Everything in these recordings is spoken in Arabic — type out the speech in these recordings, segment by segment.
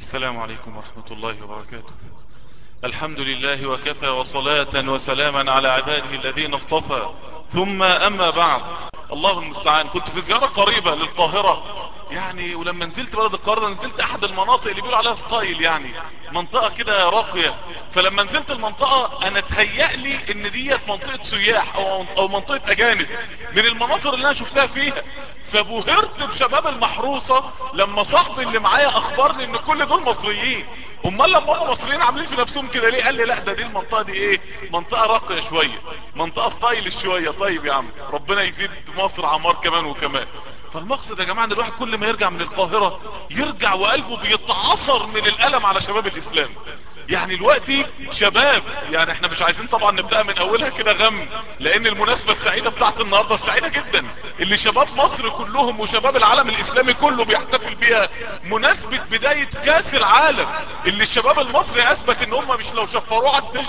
السلام عليكم ورحمة الله وبركاته. الحمد لله وكفى وصلاة وسلاما على عباده الذين اصطفى. ثم أما بعد. الله المستعان. كنت في زيارة قريبة للقاهرة. يعني ولما نزلت بلد القاهرة نزلت أحد المناطق اللي بيقولوا عليها ستايل يعني منطقة كده راقية. فلما نزلت المنطقة أنا تهيأ لي إن ديت منطقة سياح أو, أو منطقة أجانب. من المناظر اللي أنا شفتها فيها فبهرت بشباب المحروسة لما صاحبي اللي معايا أخبرني إن كل دول مصريين. أمال لما هم مصريين عاملين في نفسهم كده ليه؟ قال لي لا ده دي المنطقة دي إيه؟ منطقة راقية شوية منطقة ستايل شوية. طيب يا عم ربنا يزيد مصر عمار كمان وكمان. فالمقصد يا جماعة إن الواحد كل ما يرجع من القاهرة يرجع وقلبه بيتعصر من الألم على شباب الإسلام. يعني الوقت شباب يعني إحنا مش عايزين طبعا نبدأ من أولها كده غم لأن المناسبة السعيدة بتاعت النهاردة السعيدة جدا. اللي شباب مصر كلهم وشباب العالم الإسلامي كله بيحتفل بيها. مناسبة بداية كأس العالم. اللي الشباب المصري أثبت إن هم مش لو شفروه على الدش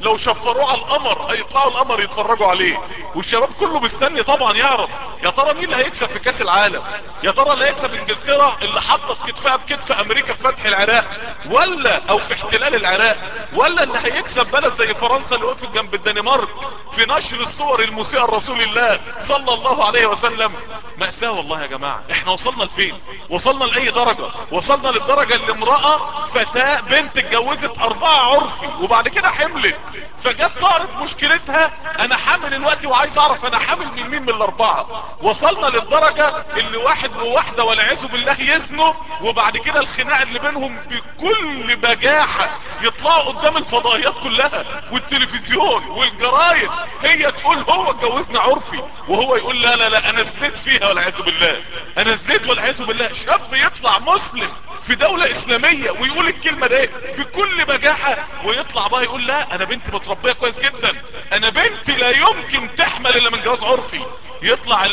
لو شفروه على القمر هيطلعوا القمر يتفرجوا عليه. والشباب كله مستني طبعا يعرف يا ترى مين اللي هيكسب في كأس العالم؟ يا ترى اللي هيكسب إنجلترا اللي حطت كتفها بكتف أمريكا في فتح العراق؟ ولا أو في احتلال العراق ولا اللي هيكسب بلد زي فرنسا اللي وقفت جنب الدنمارك في نشر الصور المسيئة لرسول الله صلى الله عليه وسلم. مأساة والله يا جماعة إحنا وصلنا لفين؟ وصلنا لأي درجة؟ وصلنا للدرجة اللي امرأة فتاة بنت اتجوزت أربعة عرفي وبعد كده حملت. فجت طارت مشكلتها أنا حامل الوقت وعايز أعرف أنا حامل من مين من الأربعة. وصلنا للدرجة اللي واحد وواحدة والعياذ بالله يزنوا وبعد كده الخناق اللي بينهم بكل بجاحة. يطلعوا قدام الفضائيات كلها والتلفزيون والجرايد. هي تقول هو اتجوزنا عرفي وهو يقول لا لا لا أنا زدت فيها والعياذ بالله. أنا زدت والعياذ بالله. شاب يطلع مسلم في دولة إسلامية ويقول الكلمة دي بكل بجاحة ويطلع بقى يقول لا أنا بنتي متربية كويس جدا. أنا بنتي لا يمكن تحمل إلا من جواز عرفي. يطلع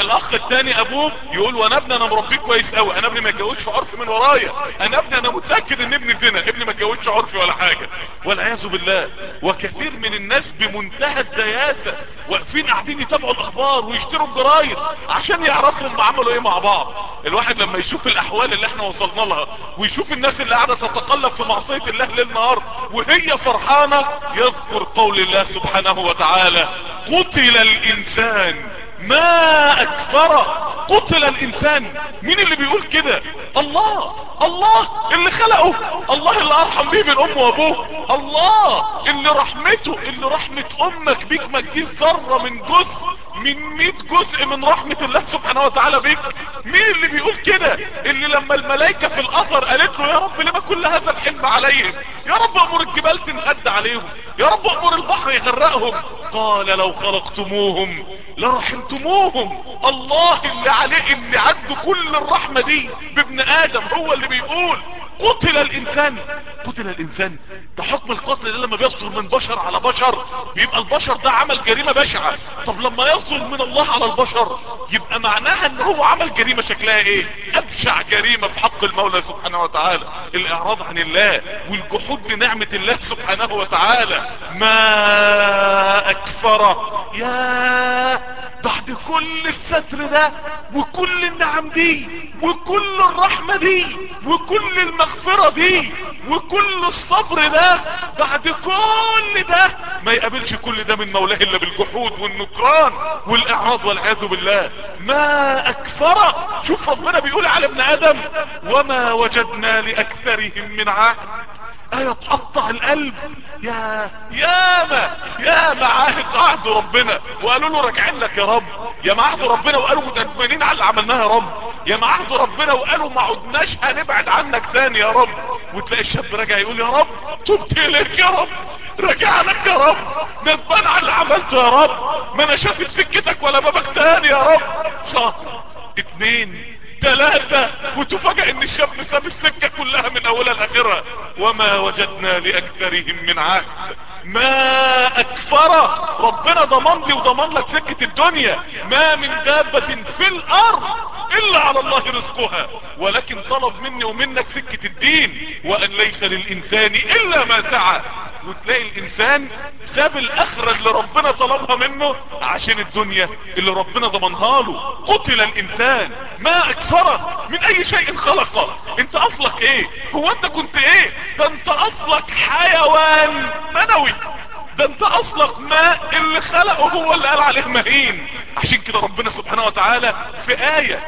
الأخ التاني أبوه يقول وأنا ابني أنا مربيه كويس قوي أنا ابني ما اتجوزش عرفي من ورايا. أنا ابني أنا متأكد إن ابني زنا ابني ما اتجوزش عرفي ولا حاجة. والعياذ بالله. وكثير من الناس بمنتهى الدياثة واقفين قاعدين يتابعوا الأخبار ويشتروا الجرايد عشان يعرفوا هم عملوا إيه مع بعض. الواحد لما يشوف الأحوال اللي إحنا وصلنا لها ويشوف الناس اللي قاعدة تتقلب في معصية الله ليل وهي فرحانة يذكر قول الله سبحانه وتعالى قتل الإنسان ما أكفر. قتل الإنسان. مين اللي بيقول كده؟ الله. الله اللي خلقه. الله اللي أرحم بيه من امه وأبوه. الله اللي رحمته. اللي رحمة أمك بيك. ما تجيش ذرة من جزء من مئة جزء من رحمة الله سبحانه وتعالى بيك. مين اللي بيقول كده؟ اللي لما الملائكة في الأثر قالت له يا رب لما كل هذا الحلم عليهم؟ يا رب أمر الجبال تنقد عليهم. يا رب أمر البحر يغرقهم. قال لو خلقتموهم لرحمتموهم. الله اللي عليه اللي عنده كل الرحمة دي بابن آدم هو اللي بيقول. قتل الإنسان. قتل الإنسان. ده حكم القتل ده لما بيصدر من بشر على بشر. بيبقى البشر ده عمل جريمة بشعة. طب لما يصدر من الله على البشر يبقى معناها إن هو عمل جريمة شكلها إيه؟ أبشع جريمة في حق المولى سبحانه وتعالى. الإعراض عن الله والجحود لنعمة الله سبحانه وتعالى. ما اكفره يا بعد كل الستر ده وكل النعم دي وكل الرحمة دي وكل المغفرة دي وكل الصبر ده بعد كل ده ما يقابلش كل ده من مولاه إلا بالجحود والنكران والإعراض والعياذ بالله. ما اكفره شوف ربنا بيقول على ابن آدم وما وجدنا لأكثرهم من عهد. إيه تقطع القلب. يا ياما ياما عهد عهد ربنا. وقالوا له راجعين لك يا رب. يا ما عهد ربنا وقالوا متأمنين على اللي عملناه يا رب. يا ما عهد ربنا وقالوا ما عدناش هنبعد عنك تاني يا رب. وتلاقي الشاب راجع يقول يا رب تبت إليك يا رب. رجع لك يا رب. ندمان على اللي عملته يا رب. ما أنا شايف سكتك ولا بابك تاني يا رب. شاطر. اتنين. ثلاثة وتفاجأ إن الشاب ساب السكة كلها من أولها لآخرها. وما وجدنا لأكثرهم من عهد. ما أكفر ربنا ضمن لي وضمن لك سكة الدنيا. ما من دابة في الأرض إلا على الله رزقها. ولكن طلب مني ومنك سكة الدين. وأن ليس للإنسان إلا ما سعى. وتلاقي الإنسان ساب الاخرة اللي ربنا طلبها منه عشان الدنيا اللي ربنا ضمنها له. قتل الإنسان. ما اكثره من أي شيء خلقه أنت أصلك إيه؟ هو أنت كنت إيه؟ ده أنت أصلك حيوان منوي. ده أنت أصلك ماء اللي خلقه هو اللي قال عليه مهين. عشان كده ربنا سبحانه وتعالى في آية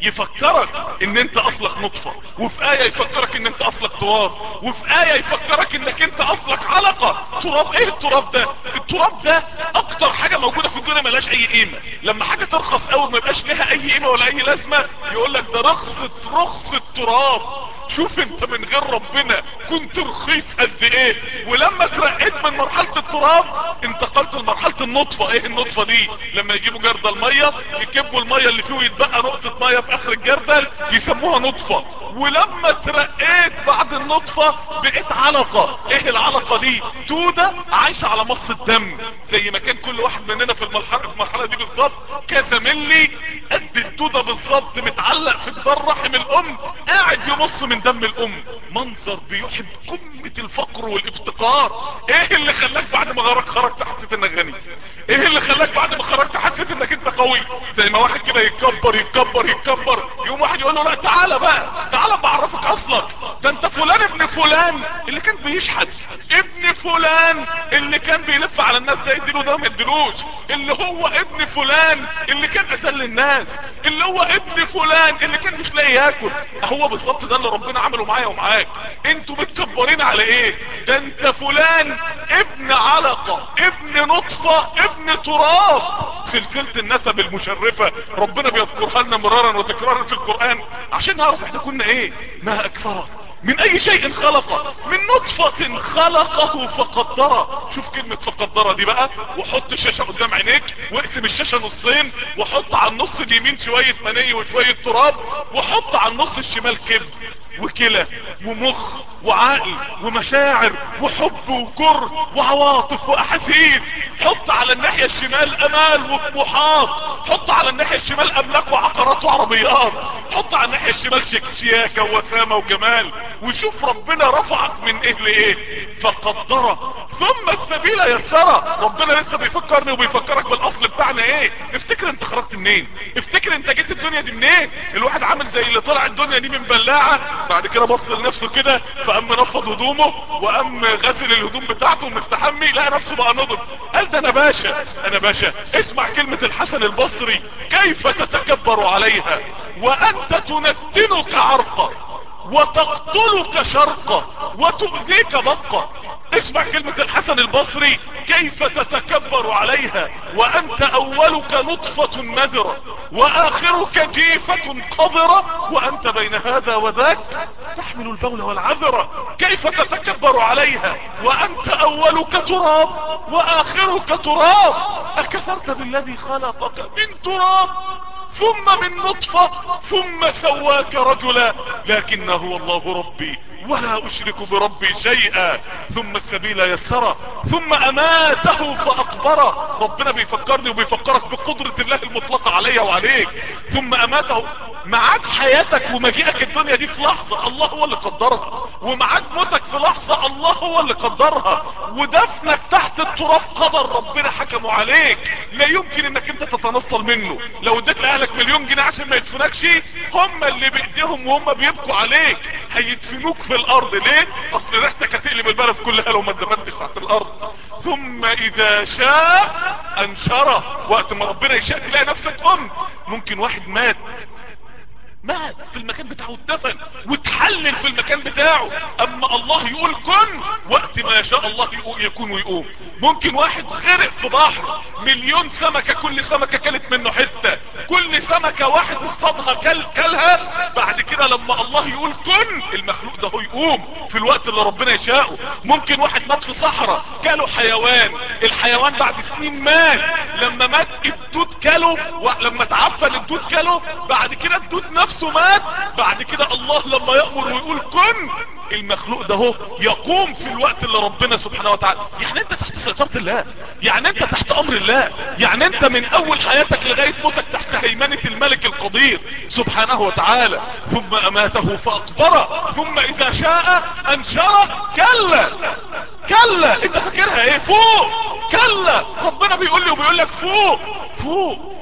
يفكرك إن أنت أصلك نطفة وفي آية يفكرك إن أنت أصلك تراب وفي آية يفكرك إنك أنت أصلك علقة. تراب إيه التراب ده؟ التراب ده أكتر حاجة موجودة في الدنيا ملاش أي قيمة. لما حاجة ترخص قوي ما يبقاش لها أي قيمة ولا أي لازمة يقولك ده رخصة رخصة تراب. شوف انت من غير ربنا كنت رخيص قد إيه. ولما ترقيت من مرحلة التراب انتقلت لمرحلة النطفة. إيه النطفة دي؟ لما يجيبوا جردل مية يكبوا المية اللي فيه ويتبقى نقطة مية في آخر الجردل يسموها نطفة. ولما ترقيت بعد النطفة بقيت علقة. إيه العلقة دي؟ دودة عايشة على مص الدم. زي ما كان كل واحد مننا في المرحلة, في المرحلة دي بالظبط. كذا ملي قد الدودة بالظبط متعلق في جدار رحم الأم قاعد يمص من دم الأم. منظر بيحب قمة الفقر والإفتقار. إيه اللي خلاك بعد ما خرجت حسيت إنك غني؟ إيه اللي خلاك بعد ما خرجت حسيت إنك أنت قوي؟ زي ما واحد كده يتكبر يتكبر يتكبر يوم واحد يقول له لا تعالى بقى. تعالى بعرفك أصلك. ده أنت فلان ابن فلان. اللي كان بيشحت. ابن فلان. اللي كان بيلف على الناس ده يديله ده ما يديلوش. اللي هو ابن فلان. اللي كان اذل الناس اللي هو ابن فلان. اللي كان مش لاقي ياكل. هو بالظبط ده اللي ربنا عمله معايا ومعاك. أنتوا متكبرين على إيه؟ ده انت فلان ابن علقة ابن نطفة ابن تراب. سلسلة النسب المشرفة ربنا بيذكرها لنا مرارا وتكرارا في القرآن. عشان نعرف إحنا كنا إيه؟ ما اكثره من أي شيء خلقه من نطفة خلقه فقدره شوف كلمة فقدره دي بقى. وحط الشاشة قدام عينيك واقسم الشاشة نصين وحط على النص اليمين شوية مني وشوية تراب وحط على النص الشمال كبد. وكلى ومخ وعقل ومشاعر وحب وكر وعواطف وأحاسيس. حط على الناحية الشمال أمال وطموحات حط على الناحية الشمال أملاك وعقارات وعربيات. حط على الناحية الشمال شياكة ووسامة وجمال. وشوف ربنا رفعك من إيه؟ لايه فقدره. ثم السبيل يسره. ربنا لسه بيفكرني وبيفكرك بالأصل بتاعنا إيه؟ افتكر أنت خرجت منين؟ افتكر أنت جيت الدنيا دي منين؟ الواحد عامل زي اللي طلع الدنيا دي من بلاعة. بعد كده بص لنفسه كده فقام نفض هدومه وقام غسل الهدوم بتاعته ومستحمي لقى نفسه بقى نضف قال ده أنا باشا أنا باشا اسمع كلمة الحسن البصري كيف تتكبر عليها؟ وأنت تنتنك عرقا وتقتلك شرقا وتؤذيك بطا. اسمع كلمة الحسن البصري كيف تتكبر عليها؟ وأنت أولك نطفة مذرة وآخرك جيفة قذرة. وأنت بين هذا وذاك تحمل البول والعذرة كيف تتكبر عليها؟ وأنت أولك تراب وآخرك تراب. أكفرت بالذي خلقك من تراب؟ ثم من نطفة ثم سواك رجلا لكن هو الله ربي. ولا أشرك بربي شيئا. ثم السبيل يسره. ثم أماته فأقبره. ربنا بيفكرني وبيفكرك بقدرة الله المطلقة علي وعليك. ثم أماته. معاد حياتك ومجيئك الدنيا دي في لحظة الله هو اللي قدرها. ومعاد موتك في لحظة الله هو اللي قدرها. ودفنك تحت التراب قدر ربنا حكمه عليك. لا يمكن إنك أنت تتنصل منه. لو اديت لأهلك مليون جنيه عشان ما يدفنكش هم اللي بإيديهم وهم بيبكوا عليك. هيدفنوك في الأرض. ليه؟ أصل ريحتك هتقلب البلد كلها لو ما اتدفنتش تحت الأرض. ثم إذا شاء أنشره. وقت ما ربنا يشاء تلاقي نفسك ام ممكن واحد مات. مات في المكان بتاعه اتدفن وتحلل في المكان بتاعه. أما الله يقول كن وقت ما يشاء الله يكون ويقوم. ممكن واحد غرق في بحر مليون سمكة كل سمكة كلت منه حتة. كل سمكة واحد اصطادها كل كلها. بعد كده لما الله يقول كن المخلوق ده هو يقوم في الوقت اللي ربنا يشاءه. ممكن واحد مات في صحراء كاله حيوان. الحيوان بعد سنين مات. لما مات الدود كاله ولما تعفن الدود كاله بعد كده الدود نفسه مات بعد كده الله لما يأمر ويقول كن المخلوق ده هو يقوم في الوقت اللي ربنا سبحانه وتعالى. يعني انت تحت سيطرة الله يعني انت تحت أمر الله يعني انت من أول حياتك لغاية موتك تحت هيمنة الملك القدير سبحانه وتعالى. ثم أماته فاقبره ثم إذا شاء انشره كلا كلا. انت فاكرها إيه؟ فوق كلا. ربنا بيقول لي وبيقول لك فوق فوق.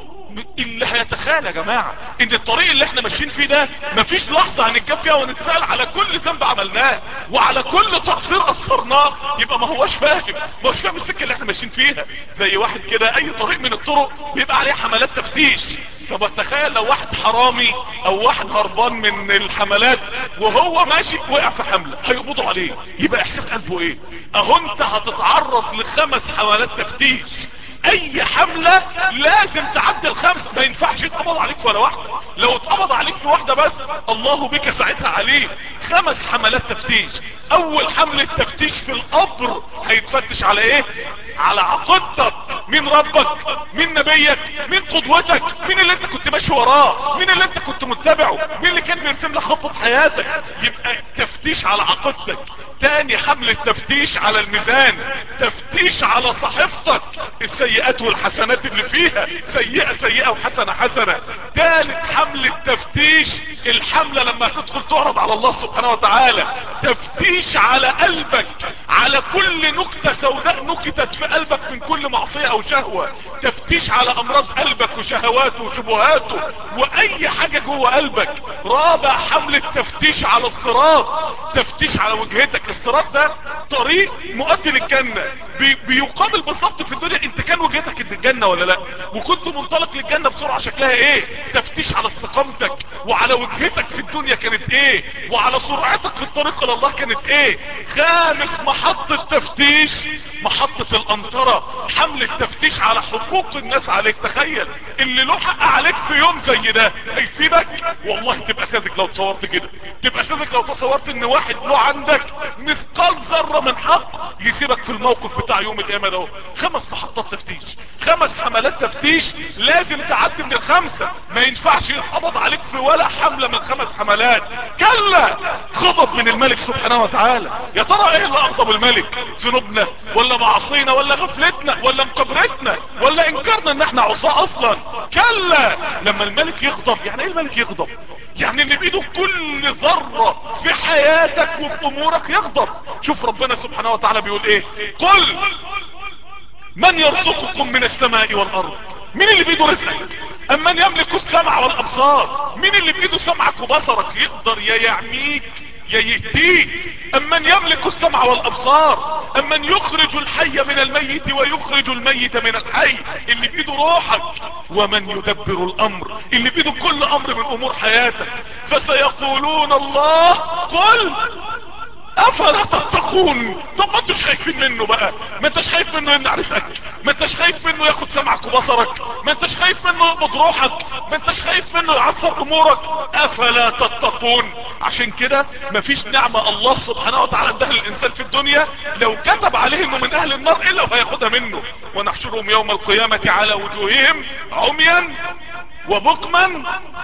اللي هيتخيل يا جماعة. إن الطريق اللي إحنا ماشيين فيه ده مفيش لحظة هنتكب فيها ونتسأل على كل ذنب عملناه. وعلى كل تقصير قصرناه. يبقى ما هوش فاهم. ما هوش فاهم السكة اللي إحنا ماشيين فيها. زي واحد كده أي طريق من الطرق بيبقى عليه حملات تفتيش. طب تخيل لو واحد حرامي أو واحد هربان من الحملات وهو ماشي وقع في حملة هيقبضوا عليه. يبقى إحساس قلبه إيه؟ أهو أنت هتتعرض لخمس حملات تفتيش. أي حملة لازم تعدي الخمسة ما ينفعش يتقبض عليك في ولا واحدة. لو اتقبض عليك في واحدة بس الله بك ساعتها عليه خمس حملات تفتيش. أول حملة تفتيش في القبر هيتفتش على إيه؟ على عقيدتك مين ربك مين نبيك مين قدوتك مين اللي أنت كنت ماشي وراه مين اللي أنت كنت متبعه مين اللي كان بيرسم لك خطة حياتك. يبقى تفتيش على عقيدتك. تاني حملة تفتيش على الميزان. تفتيش على صحيفتك. السيئات والحسنات اللي فيها سيئة سيئة وحسنة حسنة. تالت حملة تفتيش الحملة لما تدخل تعرض على الله سبحانه وتعالى تفتيش على قلبك على كل نكتة سوداء نكتت في قلبك من كل معصية أو شهوة. تفتيش على أمراض قلبك وشهواته وشبهاته وأي حاجة جوه قلبك. رابع حملة تفتيش على الصراط. تفتيش على وجهتك. الصراط ده طريق مؤدي للجنة. بي بيقابل بالظبط في الدنيا. انت كان وجهتك الجنة ولا لا؟ وكنت منطلق للجنة بسرعة شكلها إيه؟ تفتيش على استقامتك وعلى وجهتك في الدنيا كانت إيه؟ وعلى سرعتك في الطريق إلى الله كانت إيه؟ خامس محطة تفتيش محطة الانطرة حملة تفتيش على حقوق الناس عليك. تخيل اللي له حق عليك في يوم زي ده هيسيبك؟ والله تبقى ساذج لو تصورت كده. تبقى ساذج لو تصورت إن واحد له عندك مثقال ذرة من حق يسيبك في الموقف بتاع يوم القيامة ده. خمس محطات تفتيش خمس حملات تفتيش لازم تعدي من الخمسة. ما ينفعش يتقبض عليك في ولا حملة من خمس حملات. كلا غضب من الملك سبحانه وتعالى. يا ترى إيه اللي أغضب الملك؟ ذنوبنا ولا معصينا ولا غفلتنا ولا مكبرتنا ولا انكرنا إن إحنا عصاه أصلا؟ كلا لما الملك يغضب يعني إيه الملك يغضب؟ يعني اللي بإيده كل ذرة في حياتك وفي أمورك يغضب. شوف ربنا سبحانه وتعالى بيقول إيه؟ قل من يرزقكم من السماء والأرض؟ مين اللي بايده رزقك؟ امن يملك السمع والأبصار؟ مين اللي بايده سمعك وبصرك؟ يقدر يا يعميك يا يهديك. امن يملك السمع والأبصار؟ امن يخرج الحي من الميت ويخرج الميت من الحي؟ اللي بايده روحك. ومن يدبر الأمر؟ اللي بايده كل أمر من أمور حياتك. فسيقولون الله قل أفلا تتقون؟ طب ما انتوش خايفين منه بقى. ما أنتش خايف منه يمنع رزقك. ما أنتش خايف منه ياخد سمعك وبصرك. ما أنتش خايف منه يقبض روحك. ما أنتش خايف منه يعصر أمورك. أفلا تتقون؟ عشان كده مفيش نعمة الله سبحانه وتعالى اداها للإنسان في الدنيا لو كتب عليه انه من أهل النار إلا وهياخدها منه. ونحشرهم يوم القيامة على وجوههم عميا. وبكما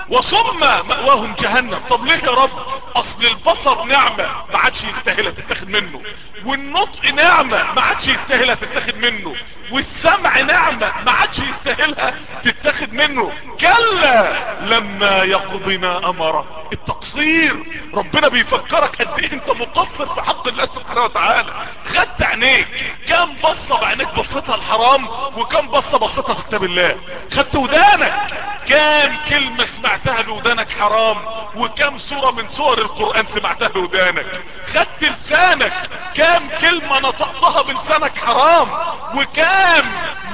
وصما مأواهم جهنم. طب ليه يا رب؟ أصل البصر نعمة ما عادش يستاهلها تتاخد منه. والنطق نعمة ما عادش يستاهلها تتاخد منه. والسمع نعمة ما عادش يستاهلها تتاخد منه. كلا لما يقضي ما أمره. التقصير ربنا بيفكرك قد إيه أنت مقصر في حق الله سبحانه وتعالى. خدت عينيك. كم بصة بعينيك بصتها الحرام وكم بصة بصتها في كتاب الله. خدت ودانك. كام كلمة سمعتها بودانك حرام وكم سورة من سور القرآن سمعتها بودانك خدت لسانك كام كلمة نطقتها بلسانك حرام وكام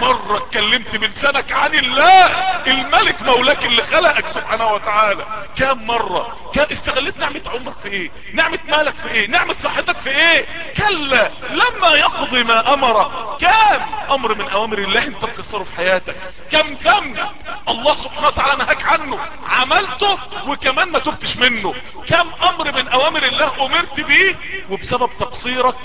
مرة اتكلمت بلسانك عن الله الملك مولاك اللي خلقك سبحانه وتعالى. كام مرة كان استغلت نعمة عمرك في إيه؟ نعمة مالك في إيه؟ نعمة صحتك في إيه؟ كلا لما يقضي ما أمر كام أمر من أوامر الله انت مكسره في حياتك؟ كم ذنب؟ الله سبحانه وتعالى نهاك عنه. عملته وكمان ما تبتش منه. كم أمر من أوامر الله أمرت بيه وبسبب تقصيرك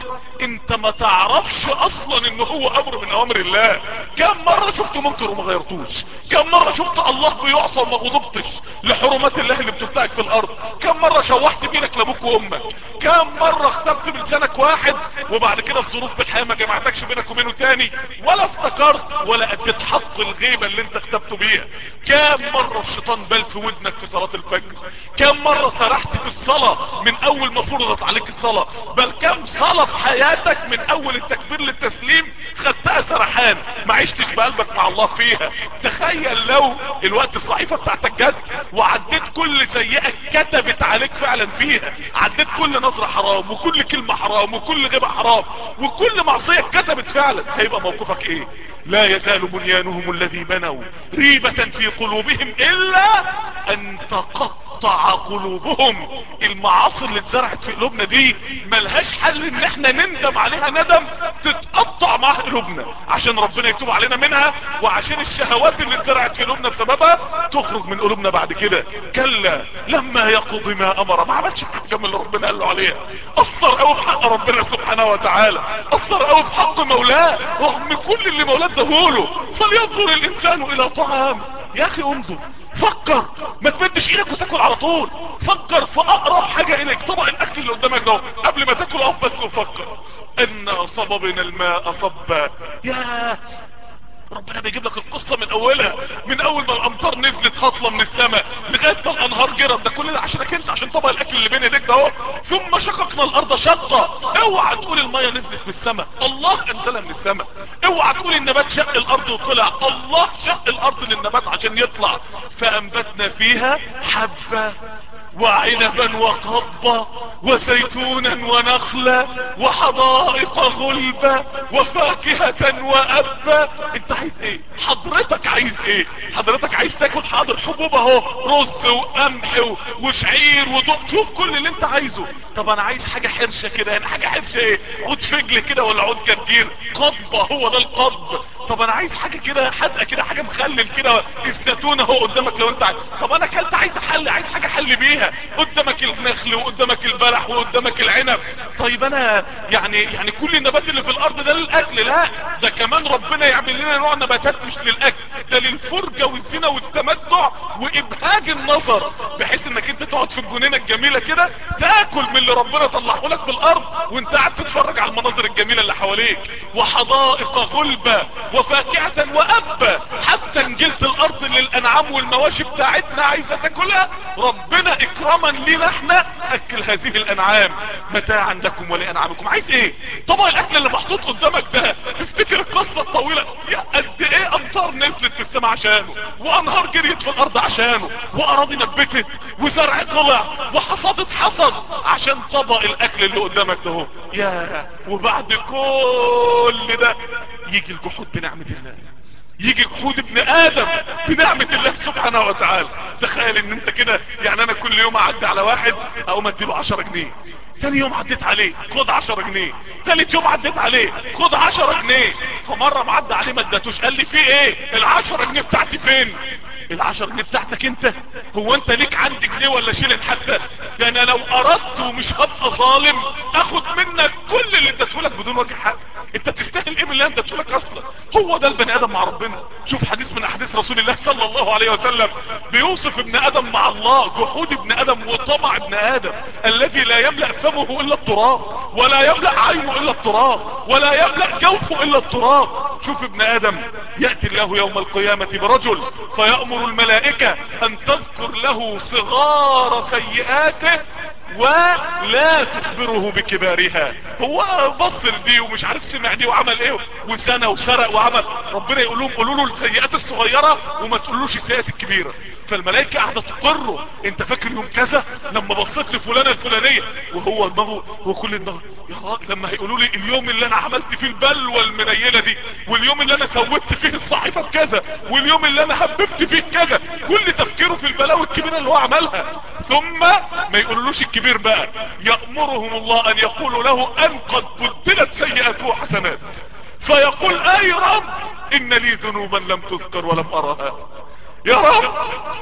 أنت ما تعرفش أصلا إن هو أمر من أوامر الله. كم مرة شفت منكر وما غيرتوش. كم مرة شفت الله بيعصى وما غضبتش لحرمات الله اللي بتبتعك في الأرض. كم مرة شوحت بينك لأبوك وأمك. كم مرة اخترت بلسانك واحد وبعد كده الظروف بالحياة ما جمعتكش بينك وبينه تاني. ولا افتكرت ولا أديت حق الغيبة اللي أنت اختبته بيها. كم مرة الشيطان بل في ودنك في صلاة الفجر؟ كم مرة سرحت في الصلاة من أول ما فرضت عليك الصلاة؟ بل كم صلاة في حياتك من أول التكبير للتسليم خدتها سرحان ما عشتش بقلبك مع الله فيها. تخيل لو الوقت الصحيفة بتاعتك جت وعديت كل سيئة كتبت عليك فعلا فيها. عديت كل نظرة حرام وكل كلمة حرام وكل غيبة حرام وكل معصية كتبت فعلا. هيبقى موقفك إيه؟ لا يزال بنيانهم الذي بنوا ريبة في قلوبهم إلا أن تقطع قلوبهم. المعاصي اللي اتزرعت في قلوبنا دي ملهاش حل إن إحنا نندم عليها ندم. تتقطع مع قلوبنا. عشان ربنا يتوب علينا منها وعشان الشهوات اللي اتزرعت في قلوبنا بسببها تخرج من قلوبنا بعد كده. كلا لما يقضي ما أمر. ما عملش من اللي ربنا قال له عليها اثر قوي في حق ربنا سبحانه وتعالى. اثر قوي في حق مولاه. رغم كل اللي مولاه اداهوله. فلينظر الإنسان إلى طعام. يا أخي انظر. فكر. ما تمدش إيدك وتاكل على طول. فكر في أقرب حاجة إليك. طبق الأكل اللي قدامك ده قبل ما تاكل اقف بس وفكر. إن صببنا الماء صبا. يا ربنا بيجيب لك القصة من أولها من أول ما الأمطار نزلت هطلة من السماء لغاية ما الأنهار جرت. ده كل ده عشانك أنت عشان طبق الأكل اللي بين إيديك ده أهو. ثم شققنا الأرض شقة. اوعى تقول المية نزلت من السماء. الله أنزلها من السماء. اوعى تقول النبات شق الأرض وطلع. الله شق الأرض للنبات عشان يطلع. فأنبتنا فيها حبة وعنبا وقضبا وزيتونا ونخلا وحدائق غلبا وفاكهة وأبا. انت عايز إيه؟ حضرتك عايز إيه؟ حضرتك عايز تاكل حاضر حبوب اهو رز وقمح وشعير ودق شوف كل اللي انت عايزه. طب أنا عايز حاجة حرشة كده يعني حاجة حرشة إيه؟ عود فجل كده ولا عود جرجير؟ قضبة هو ده القضب طب أنا عايز حاجة كده حدقة كده حاجة مخلل كده الزيتون اهو قدامك لو انت عايز. طب أنا اكلت عايز احل عايز حاجة حل بيها. قدامك النخل وقدامك البلح وقدامك العنب. طيب أنا يعني يعني كل النبات اللي في الأرض ده للأكل لا ده كمان ربنا يعمل لنا نوع نباتات مش للأكل. ده للفرجة والزنا والتمتع وإبهاج النظر بحيث انك انت تقعد في الجنينة الجميلة كده تاكل من اللي ربنا طلعه لك بالأرض وانت قاعد تتفرج على المناظر الجميلة اللي حواليك. وحدائق غلبة وفاكهة وابا حتى نجلت الأرض للأنعام والمواشي بتاعتنا عايزة تاكلها ربنا إكراما لنا إحنا أكل هذه الأنعام. متاعا لكم ولانعامكم عايز إيه؟ طبعا الأكل اللي محطوط قدامك ده. افتكر القصة الطويلة. يا قد إيه أمطار نزلت في السماء عشانه وأنهار جريت في الأرض عشانه وأراضي نبتت وزرع طلع وحصاد اتحصد عشان طبق الأكل اللي قدامك ده يا وبعد كل ده يجي الجحود بنعمة الله. يجي جحود ابن آدم بنعمة الله سبحانه وتعالى. تخيل إن أنت كده يعني أنا كل يوم أعدي على واحد أقوم أديله 10 جنيه. تاني يوم عديت عليه خد 10 جنيه. تالت يوم عديت عليه خد 10 جنيه. فمرة معدي عليه ما اديتوش. قال لي في إيه؟ العشرة جنيه بتاعتي فين؟ العشر جنيه بتاعتك انت هو انت ليك عندي جنيه ولا شيلن حتى ده أنا لو أردت ومش هبقى ظالم اخد منك كل اللي اديتهولك بدون وجه حق انت تستاهل إيه من اللي اديتهولك أصلا؟ هو ده البني آدم مع ربنا. شوف حديث من أحاديث رسول الله صلى الله عليه وسلم. بيوصف ابن آدم مع الله جحود ابن آدم وطمع ابن آدم. الذي لا يملأ فمه إلا التراب ولا يملأ عينه إلا التراب ولا يملأ جوفه إلا التراب. شوف ابن آدم يأتي الله يوم القيامة برجل الملائكة أن تذكر له صغار سيئاته ولا تخبره بكبارها. هو بص لدي ومش عارف سمع دي وعمل إيه وسنة وسرق وعمل. ربنا يقول لهم قولوا له السيئات الصغيرة وما تقولوش السيئات الكبيرة. فالملائكة قاعدة تقره أنت فاكر يوم كذا لما بصيت لفلانة الفلانية؟ وهو دماغه هو كل دماغه لما هيقولوا لي اليوم اللي أنا عملت فيه البلوى المنيلة دي واليوم اللي أنا سويت فيه الصحيفة بكذا واليوم اللي أنا حببت فيه كذا كل تفكيره في البلاوي الكبيرة اللي هو عملها. ثم ما يقولولوش الكبير بقى يأمرهم الله أن يقولوا له أن قد بدلت سيئاته حسنات فيقول أي رب إن لي ذنوبا لم تذكر ولم أرها. يا رب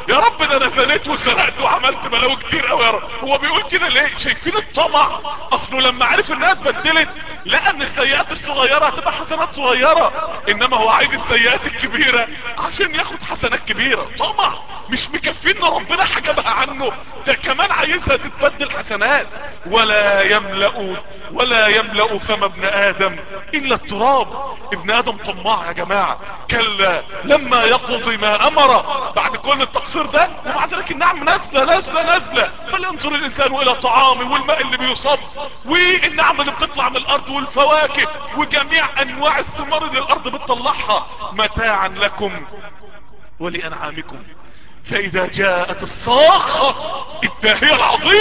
يا رب ده أنا زنيت وسرقت وعملت بلاوي كتير قوي يا رب. هو بيقول كده ليه؟ شايفين الطمع. اصله لما عرف انها اتبدلت لقى ان السيئات الصغيرة هتبقى حسنات صغيرة. إنما هو عايز السيئات الكبيرة عشان ياخد حسنات كبيرة. طمع. مش مكفين إن ربنا حجبها عنه. ده كمان عايزها تتبدل حسنات. ولا يملأ ولا يملأ فم ابن آدم إلا التراب. ابن آدم طماع يا جماعة. كلا لما يقضي ما أمر بعد كل التقصير ده ومع ذلك النعم نازلة نازلة نازلة. فلينظر الإنسان إلى طعامه والماء اللي بيصب والنعم اللي بتطلع من الأرض والفواكه وجميع أنواع الثمار اللي الأرض بتطلعها. متاعا لكم ولأنعامكم. فإذا جاءت الصاخة الداهية العظيمة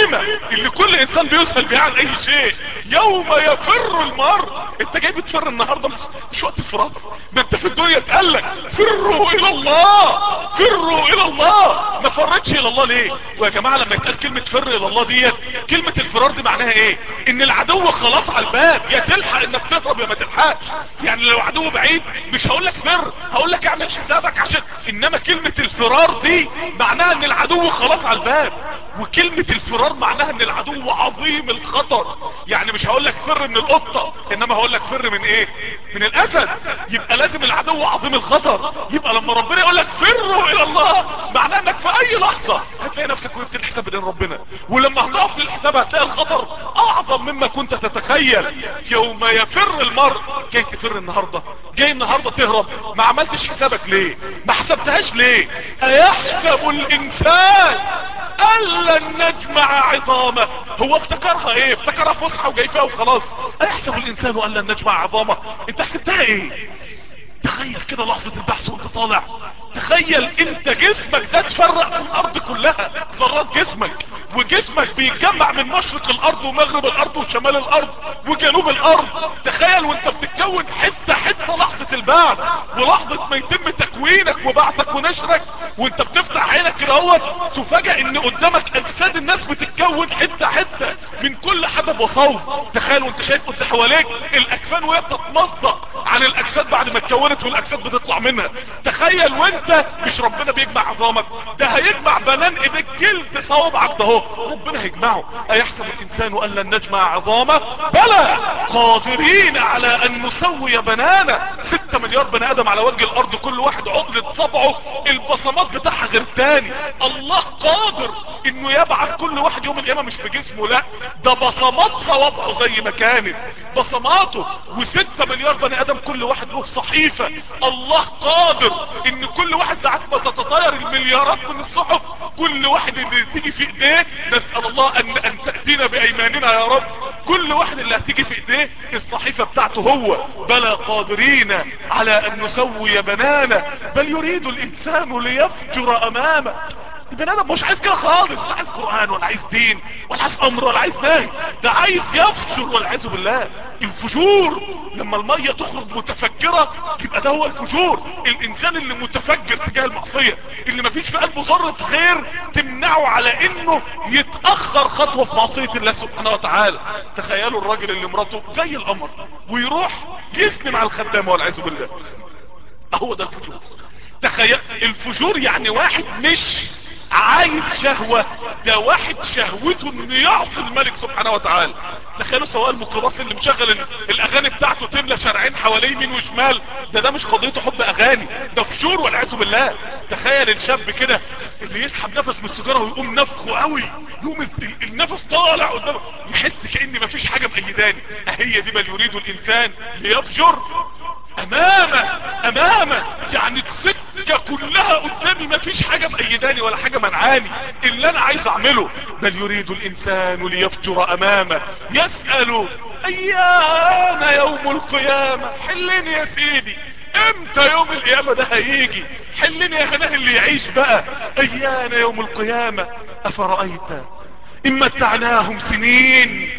اللي كل إنسان بيسهل بيها عن أي شيء. يوم يفر المرء. أنت جاي بتفر النهاردة؟ مش, مش وقت الفرار ما أنت في الدنيا اتقالك فروا إلى الله فروا إلى الله. ما فرتش إلى الله ليه؟ ويا جماعة لما يتقال كلمة فر إلى الله ديت كلمة الفرار دي معناها إيه؟ إن العدو خلاص على الباب. يا تلحق إنك تهرب يا ما تلحقش. يعني لو عدو بعيد مش هقول لك فر هقول لك اعمل حسابك عشان إنما كلمة الفرار دي معناها إن العدو خلاص على الباب. وكلمة الفرار معناها ان العدو عظيم الخطر. يعني مش هقول لك فر من القطة إنما هقول لك فر من إيه؟ من الأسد. يبقى لازم العدو عظيم الخطر. يبقى لما ربنا يقول لك فروا إلى الله معناه إنك في أي لحظة هتلاقي نفسك وقفت الحساب بين ربنا. ولما هتقف للحساب هتلاقي الخطر أعظم مما كنت تتخيل. يوم يفر المرء جاي تفر النهاردة. جاي النهاردة تهرب. ما عملتش حسابك ليه؟ ما حسبتهاش ليه؟ أيحسب الإنسان الا نجمع عظامه. هو افتكرها إيه افتكرها فسحة وجاي فيها وخلاص. ايحسب الإنسان الا نجمع عظامه. أنت حسبتها إيه؟ تخيل كده لحظة البحث وأنت طالع. تخيل انت جسمك ده اتفرق في الأرض كلها. ذرات جسمك. وجسمك بيتجمع من مشرق الأرض ومغرب الأرض وشمال الأرض وجنوب الأرض. تخيل وانت بتتكون حتة حتة لحظة البعث ولحظة ما يتم تكوينك وبعثك ونشرك. وانت بتفتح عينك كده اهوت تفاجئ ان قدامك اجساد الناس بتتكون حتة حتة من كل حدب وصوب. تخيل وانت شايف قد حواليك الأكفان وهي بتتمزق عن الأجساد بعد ما اتكونت والأجساد بتطلع منها. تخيل وانت مش ربنا بيجمع عظامك ده هيجمع بنان إيديك جلد صوابعك ده أهو. ربنا هيجمعه. أيحسب الإنسان أن لن نجمع عظامه؟ بلى! قادرين على أن نسوي بنانا. ستة مليار بني آدم على وجه الأرض كل واحد عقلة صبعه البصمات بتاعها غير تاني. الله قادر إنه يبعث كل واحد يوم القيامة مش بجسمه لا. ده بصمات صوابعه زي ما كانت بصماته وستة مليار بني آدم كل واحد له صحيفة. الله قادر إن كل واحد ساعات ما تتطاير المليارات من الصحف. كل واحد اللي تيجي في إيديه نسأل الله ان, أن تأتينا بأيماننا يا رب. كل واحد اللي هتيجي في إيديه الصحيفة بتاعته هو. بلى قادرين على أن نسوي بنانا بل يريد الإنسان ليفجر أمامه. البني آدم مش عايز كده خالص لا عايز قرآن ولا عايز دين ولا عايز أمر ولا عايز نهي. ده عايز يفجر والعياذ بالله. الفجور لما المية تخرج متفجرة يبقى ده هو الفجور. الإنسان اللي متفجر تجاه المعصية اللي مفيش في قلبه ذرة خير تمنعه على إنه يتأخر خطوة في معصية الله سبحانه وتعالى. تخيلوا الراجل اللي مراته زي القمر ويروح يزني مع الخدامة والعياذ بالله. هو ده الفجور. تخيل الفجور يعني واحد مش عايز شهوة. ده واحد شهوته إنه يعصي الملك سبحانه وتعالى. تخيلوا سواء الميكروباص اللي مشغل الأغاني بتاعته تملى شارعين حواليه يمين وشمال. ده ده مش قضيته حب أغاني. ده فجور والعياذ بالله. تخيل الشاب كده اللي يسحب نفس من السيجارة ويقوم نفخه قوي. يقوم النفس طالع قدامه. يحس كأن مفيش حاجة بايداني أهي دي بل يريد الإنسان ليفجر. أمامه أمامه. يعني السكة كلها قدامي ما فيش حاجة مأيداني ولا حاجة منعاني. اللي أنا عايز أعمله بل يريد الإنسان ليفجر أمامه يسأل ايان يوم القيامة؟ حلني يا سيدي. إمتى يوم القيامة ده هيجي؟ حلني يا هناه اللي يعيش بقى. ايان يوم القيامة. أفرأيت؟ إن متعناهم سنين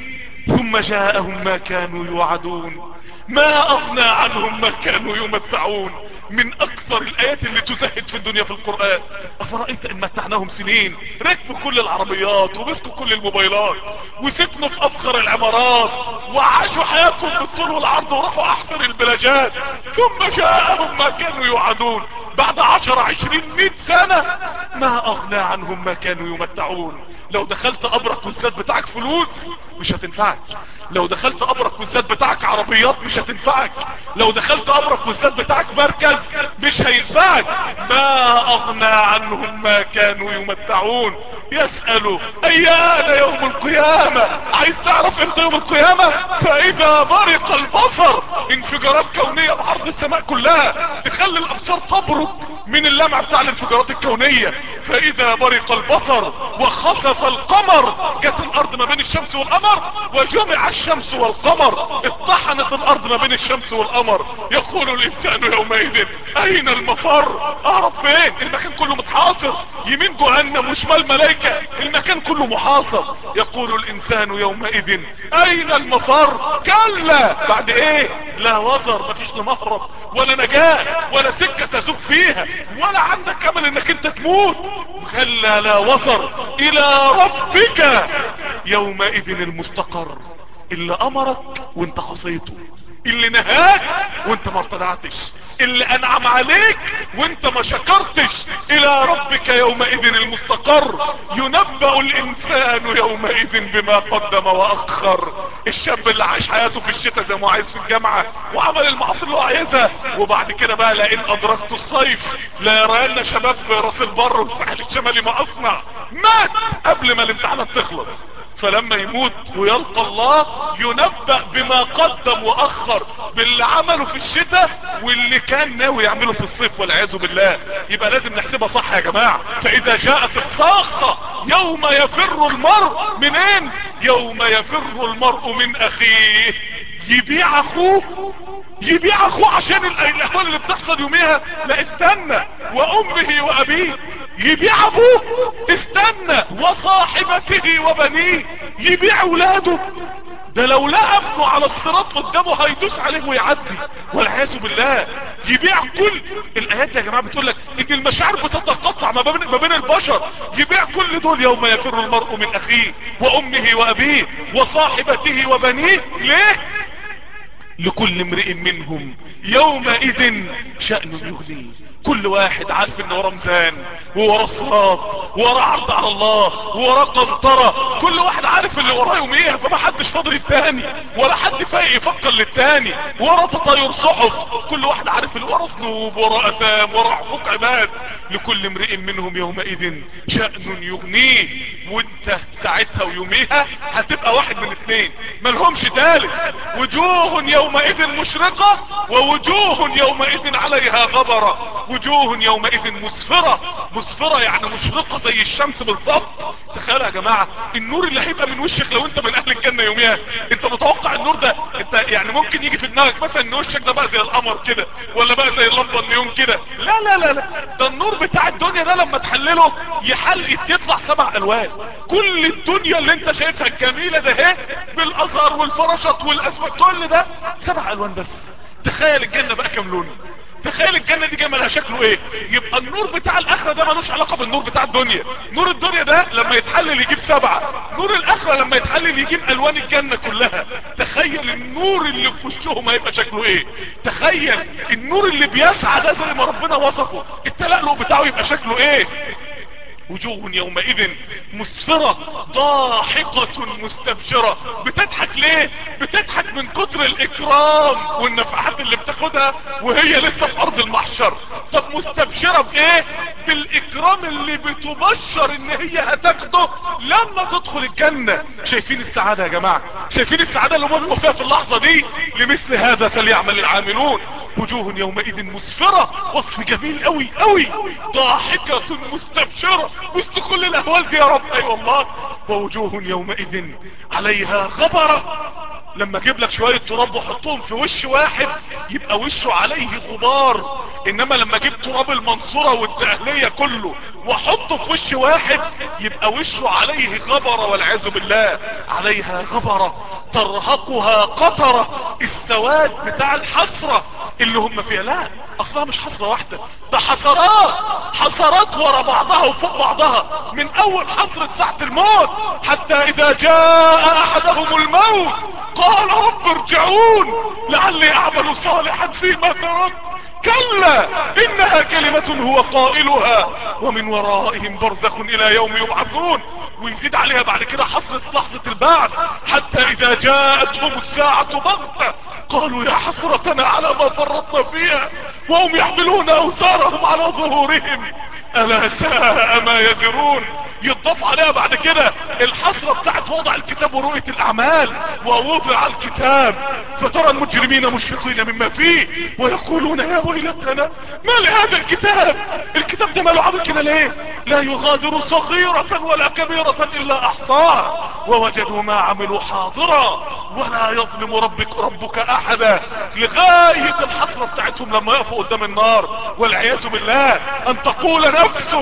ثم جاءهم ما كانوا يوعدون. ما أغنى عنهم ما كانوا يمتعون من أكثر الآيات اللي تزهد في الدنيا في القرآن. أفرأيت إن متعناهم سنين؟ ركبوا كل العربيات ومسكوا كل الموبايلات وسكنوا في أفخر العمارات وعاشوا حياتهم بالطول والعرض وراحوا أحسن البلاجات. ثم جاءهم ما كانوا يوعدون بعد عشر عشرين مئة سنة. ما أغنى عنهم ما كانوا يمتعون. لو دخلت قبرك والزاد بتاعك فلوس مش هتنفعك. لو دخلت قبرك والزاد بتاعك عربيات مش هتنفعك. لو دخلت قبرك والزاد بتاعك مركز مش هينفعك. ما أغنى عنهم ما كانوا يمتعون. يسألوا أيان يوم القيامة؟ عايز تعرف إمتى يوم القيامة؟ فإذا برق البصر انفجارات كونية بعرض السماء كلها تخلي الأبصار تبرق من اللمع بتاع الانفجارات الكونية. فإذا برق البصر وخسف القمر جت الأرض ما بين الشمس والقمر وجمع الشمس والقمر اطحنت الأرض ما بين الشمس والقمر. يقول الإنسان يومئذ أين المفر؟ أعرف فين؟ المكان كله متحاصر. يمين جهنم وشمال ملايكة المكان كله محاصر. يقول الإنسان يومئذ أين المفر؟ كلا. بعد إيه؟ لا وزر. مفيش لا مهرب ولا نجاة ولا سكة تزوق فيها ولا عندك أمل إنك أنت تموت. كلا لا وزر. إلى ربك. يومئذ المستقر. اللي أمرك وأنت عصيته. اللي نهاك وانت ما ارتدعتش اللي أنعم عليك وانت ما شكرتش. إلى ربك يومئذ المستقر. ينبأ الإنسان يومئذ بما قدم وأخر. الشاب اللي عاش حياته في الشتاء زي ما عايز في الجامعة وعمل المعاصي اللي هو عايزها. وبعد كده بقى لأن أدركت الصيف لا يرينا شباب راس البر والساحل الشمالي ما أصنع. مات قبل ما الامتحانات تخلص. فلما يموت ويلقى الله ينبأ بما قدم وأخر باللي عمله في الشتاء واللي كان ناوي يعمله في الصيف والعياذ بالله. يبقى لازم نحسبها صح يا جماعة. فإذا جاءت الصاخة يوم يفر المرء منين يوم يفر المرء من أخيه. يبيع أخوه يبيع أخوه عشان الاحوال اللي بتحصل يوميها. لا استنى. وأمه وأبيه. يبيع أبوه. استنى. وصاحبته وبنيه. يبيع أولاده. ده لو لقى ابنه على الصراط قدامه هيدوس عليه ويعدي. والعياذ بالله. يبيع كل الآيات يا جماعة بتقول لك إن المشاعر بتتقطع ما بين ما بين البشر. يبيع كل دول يوم يفر المرء من أخيه وأمه وأبيه وصاحبته وبنيه. ليه؟ لكل امرئ منهم يومئذ شأن يغنيه. كل واحد عارف ان وراه ميزان ووراه صراط ووراه عرض على الله ووراه قنطرة. كل واحد عارف اللي وراه يوميها فما حدش فاضل التاني ولا حد فايق يفكر للتاني. وراه تطاير صحف كل واحد عارف اللي وراه ذنوب وراه آثام وراه حقوق عباد. لكل امرئ منهم يومئذ شأن يغنيه. وانت ساعتها ويوميها هتبقى واحد من اثنين. ملهمش تالت وجوه يومئذ مشرقة ووجوه يومئذ عليها غبرة. وجوه يومئذ مسفرة. مسفرة يعني مشرقة زي الشمس بالظبط. تخيلوا يا جماعة النور اللي هيبقى من وشك لو انت من أهل الجنة يوميها. انت متوقع النور ده؟ انت يعني ممكن يجي في دماغك مثلا إن وشك ده بقى زي القمر كده ولا بقى زي اللمبة النيون كده. لا لا لا لا. ده النور بتاع الدنيا ده لما تحلله يحل يطلع سبع ألوان. كل الدنيا اللي انت شايفها الجميلة ده اهي بالأزهر والفراشات والأسماك كل ده سبع ألوان بس. تخيل الجنة بقى كام لون؟ تخيل الجنة دي جمالها شكله إيه؟ يبقى النور بتاع الآخرة ده ملوش علاقة بالنور بتاع الدنيا. نور الدنيا ده لما يتحلل يجيب سبعة. نور الآخرة لما يتحلل يجيب ألوان الجنة كلها. تخيل النور اللي في وشهم هيبقى شكله إيه؟ تخيل النور اللي بيسعى ده زي ما ربنا وصفه. التلألؤ بتاعه يبقى شكله إيه؟ وجوه يومئذ مسفرة ضاحكة مستبشرة. بتضحك ليه؟ بتضحك من كتر الإكرام والنفحات اللي بتاخدها وهي لسه في أرض المحشر. طب مستبشرة بإيه؟ بالإكرام اللي بتبشر إن هي هتاخده لما تدخل الجنة. شايفين السعادة يا جماعة؟ شايفين السعادة اللي هم فيها في اللحظة دي؟ لمثل هذا فليعمل العاملون. وجوه يومئذ مسفرة وصف جميل قوي قوي ضاحكة مستبشرة. وسط كل الأهوال دي يا رب. أي والله ووجوه يومئذ عليها غبرة. لما أجيب لك شوية تراب وحطهم في وش واحد يبقى وشه عليه غبار. إنما لما أجيب تراب المنصورة والدهلية كله وأحطه في وش واحد يبقى وشه عليه غبرة والعياذ بالله. عليها غبرة ترهقها قطرة. السواد بتاع الحسرة اللي هم فيها. لا أصلا مش حسرة واحدة ده حسرات. حسرات ورا بعضها وفوق بعضها. من أول حسرة ساعة الموت حتى إذا جاء أحدهم الموت قال رب ارجعون لعلي أعمل صالحا فيما تركت. كلا إنها كلمة هو قائلها. ومن ورائهم برزخ إلى يوم يبعثون. ويزيد عليها بعد كده حسرة لحظة البعث. حتى إذا جاءتهم الساعة بغتة قالوا يا حسرتنا على ما فرطنا فيها. وهم يحملون أوزارهم على ظهورهم. ألا ساء ما يذرون يضاف عليها بعد كده الحسرة بتاعت وضع الكتاب ورؤية الأعمال ووضع الكتاب. فترى المجرمين مشفقين مما فيه. ويقولون يا ويلتنا ما لهذا الكتاب؟ الكتاب ده ماله عامل كده ليه؟ لا يغادر صغيرة ولا كبيرة إلا احصاها ووجدوا ما عملوا حاضرا. ولا يظلم ربك ربك أحدا. لغاية الحسرة بتاعتهم لما يقفوا قدام النار. والعياذ بالله أن تقول نفس.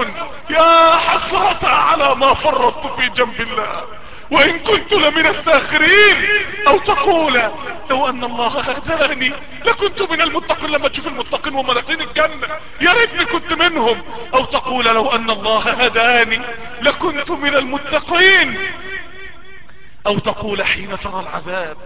يا حسرة على ما فرطت في جنب الله. وإن كنت لمن الساخرين أو تقول لو أن الله هداني لكنت من المتقين لما تشوف المتقين وهم داخلين الجنة يا ريتني كنت منهم. أو تقول لو أن الله هداني لكنت من المتقين. أو تقول حين ترى العذاب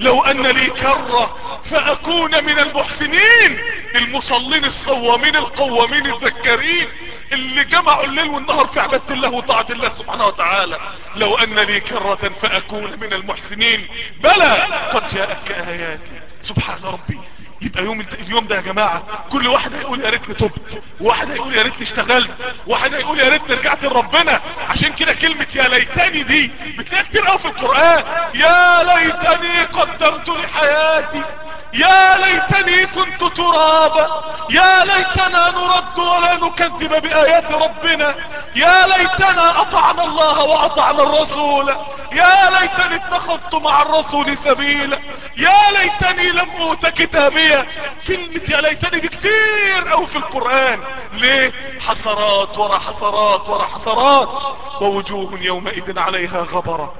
لو أن لي كرة فأكون من المحسنين المصلين الصوامين القوامين الذكرين. اللي جمعوا الليل والنهار في عبادة الله وطاعة الله سبحانه وتعالى. لو أن لي كرة فأكون من المحسنين. بلى قد جاءتك آياتي. سبحان ربي. يبقى يوم اليوم ده يا جماعة كل واحد هيقول يا ريتني تبت وواحد هيقول يا ريتني اشتغلت وواحد هيقول يا ريتني رجعت لربنا. عشان كده كلمة يا ليتني دي بتلاقيها كتير قوي في القرآن. يا ليتني قدمت لحياتي يا ليتني كنت ترابا يا ليتنا نرد ولا نكذب بآيات ربنا يا ليتنا أطعنا الله وأطعنا الرسول يا ليتني اتخذت مع الرسول سبيلا يا ليتني لم أوت كتابية كلمة يا ليتني دي كتير قوي في القرآن. ليه؟ حسرات ورا حسرات ورا حسرات. ووجوه يومئذ عليها غبرة.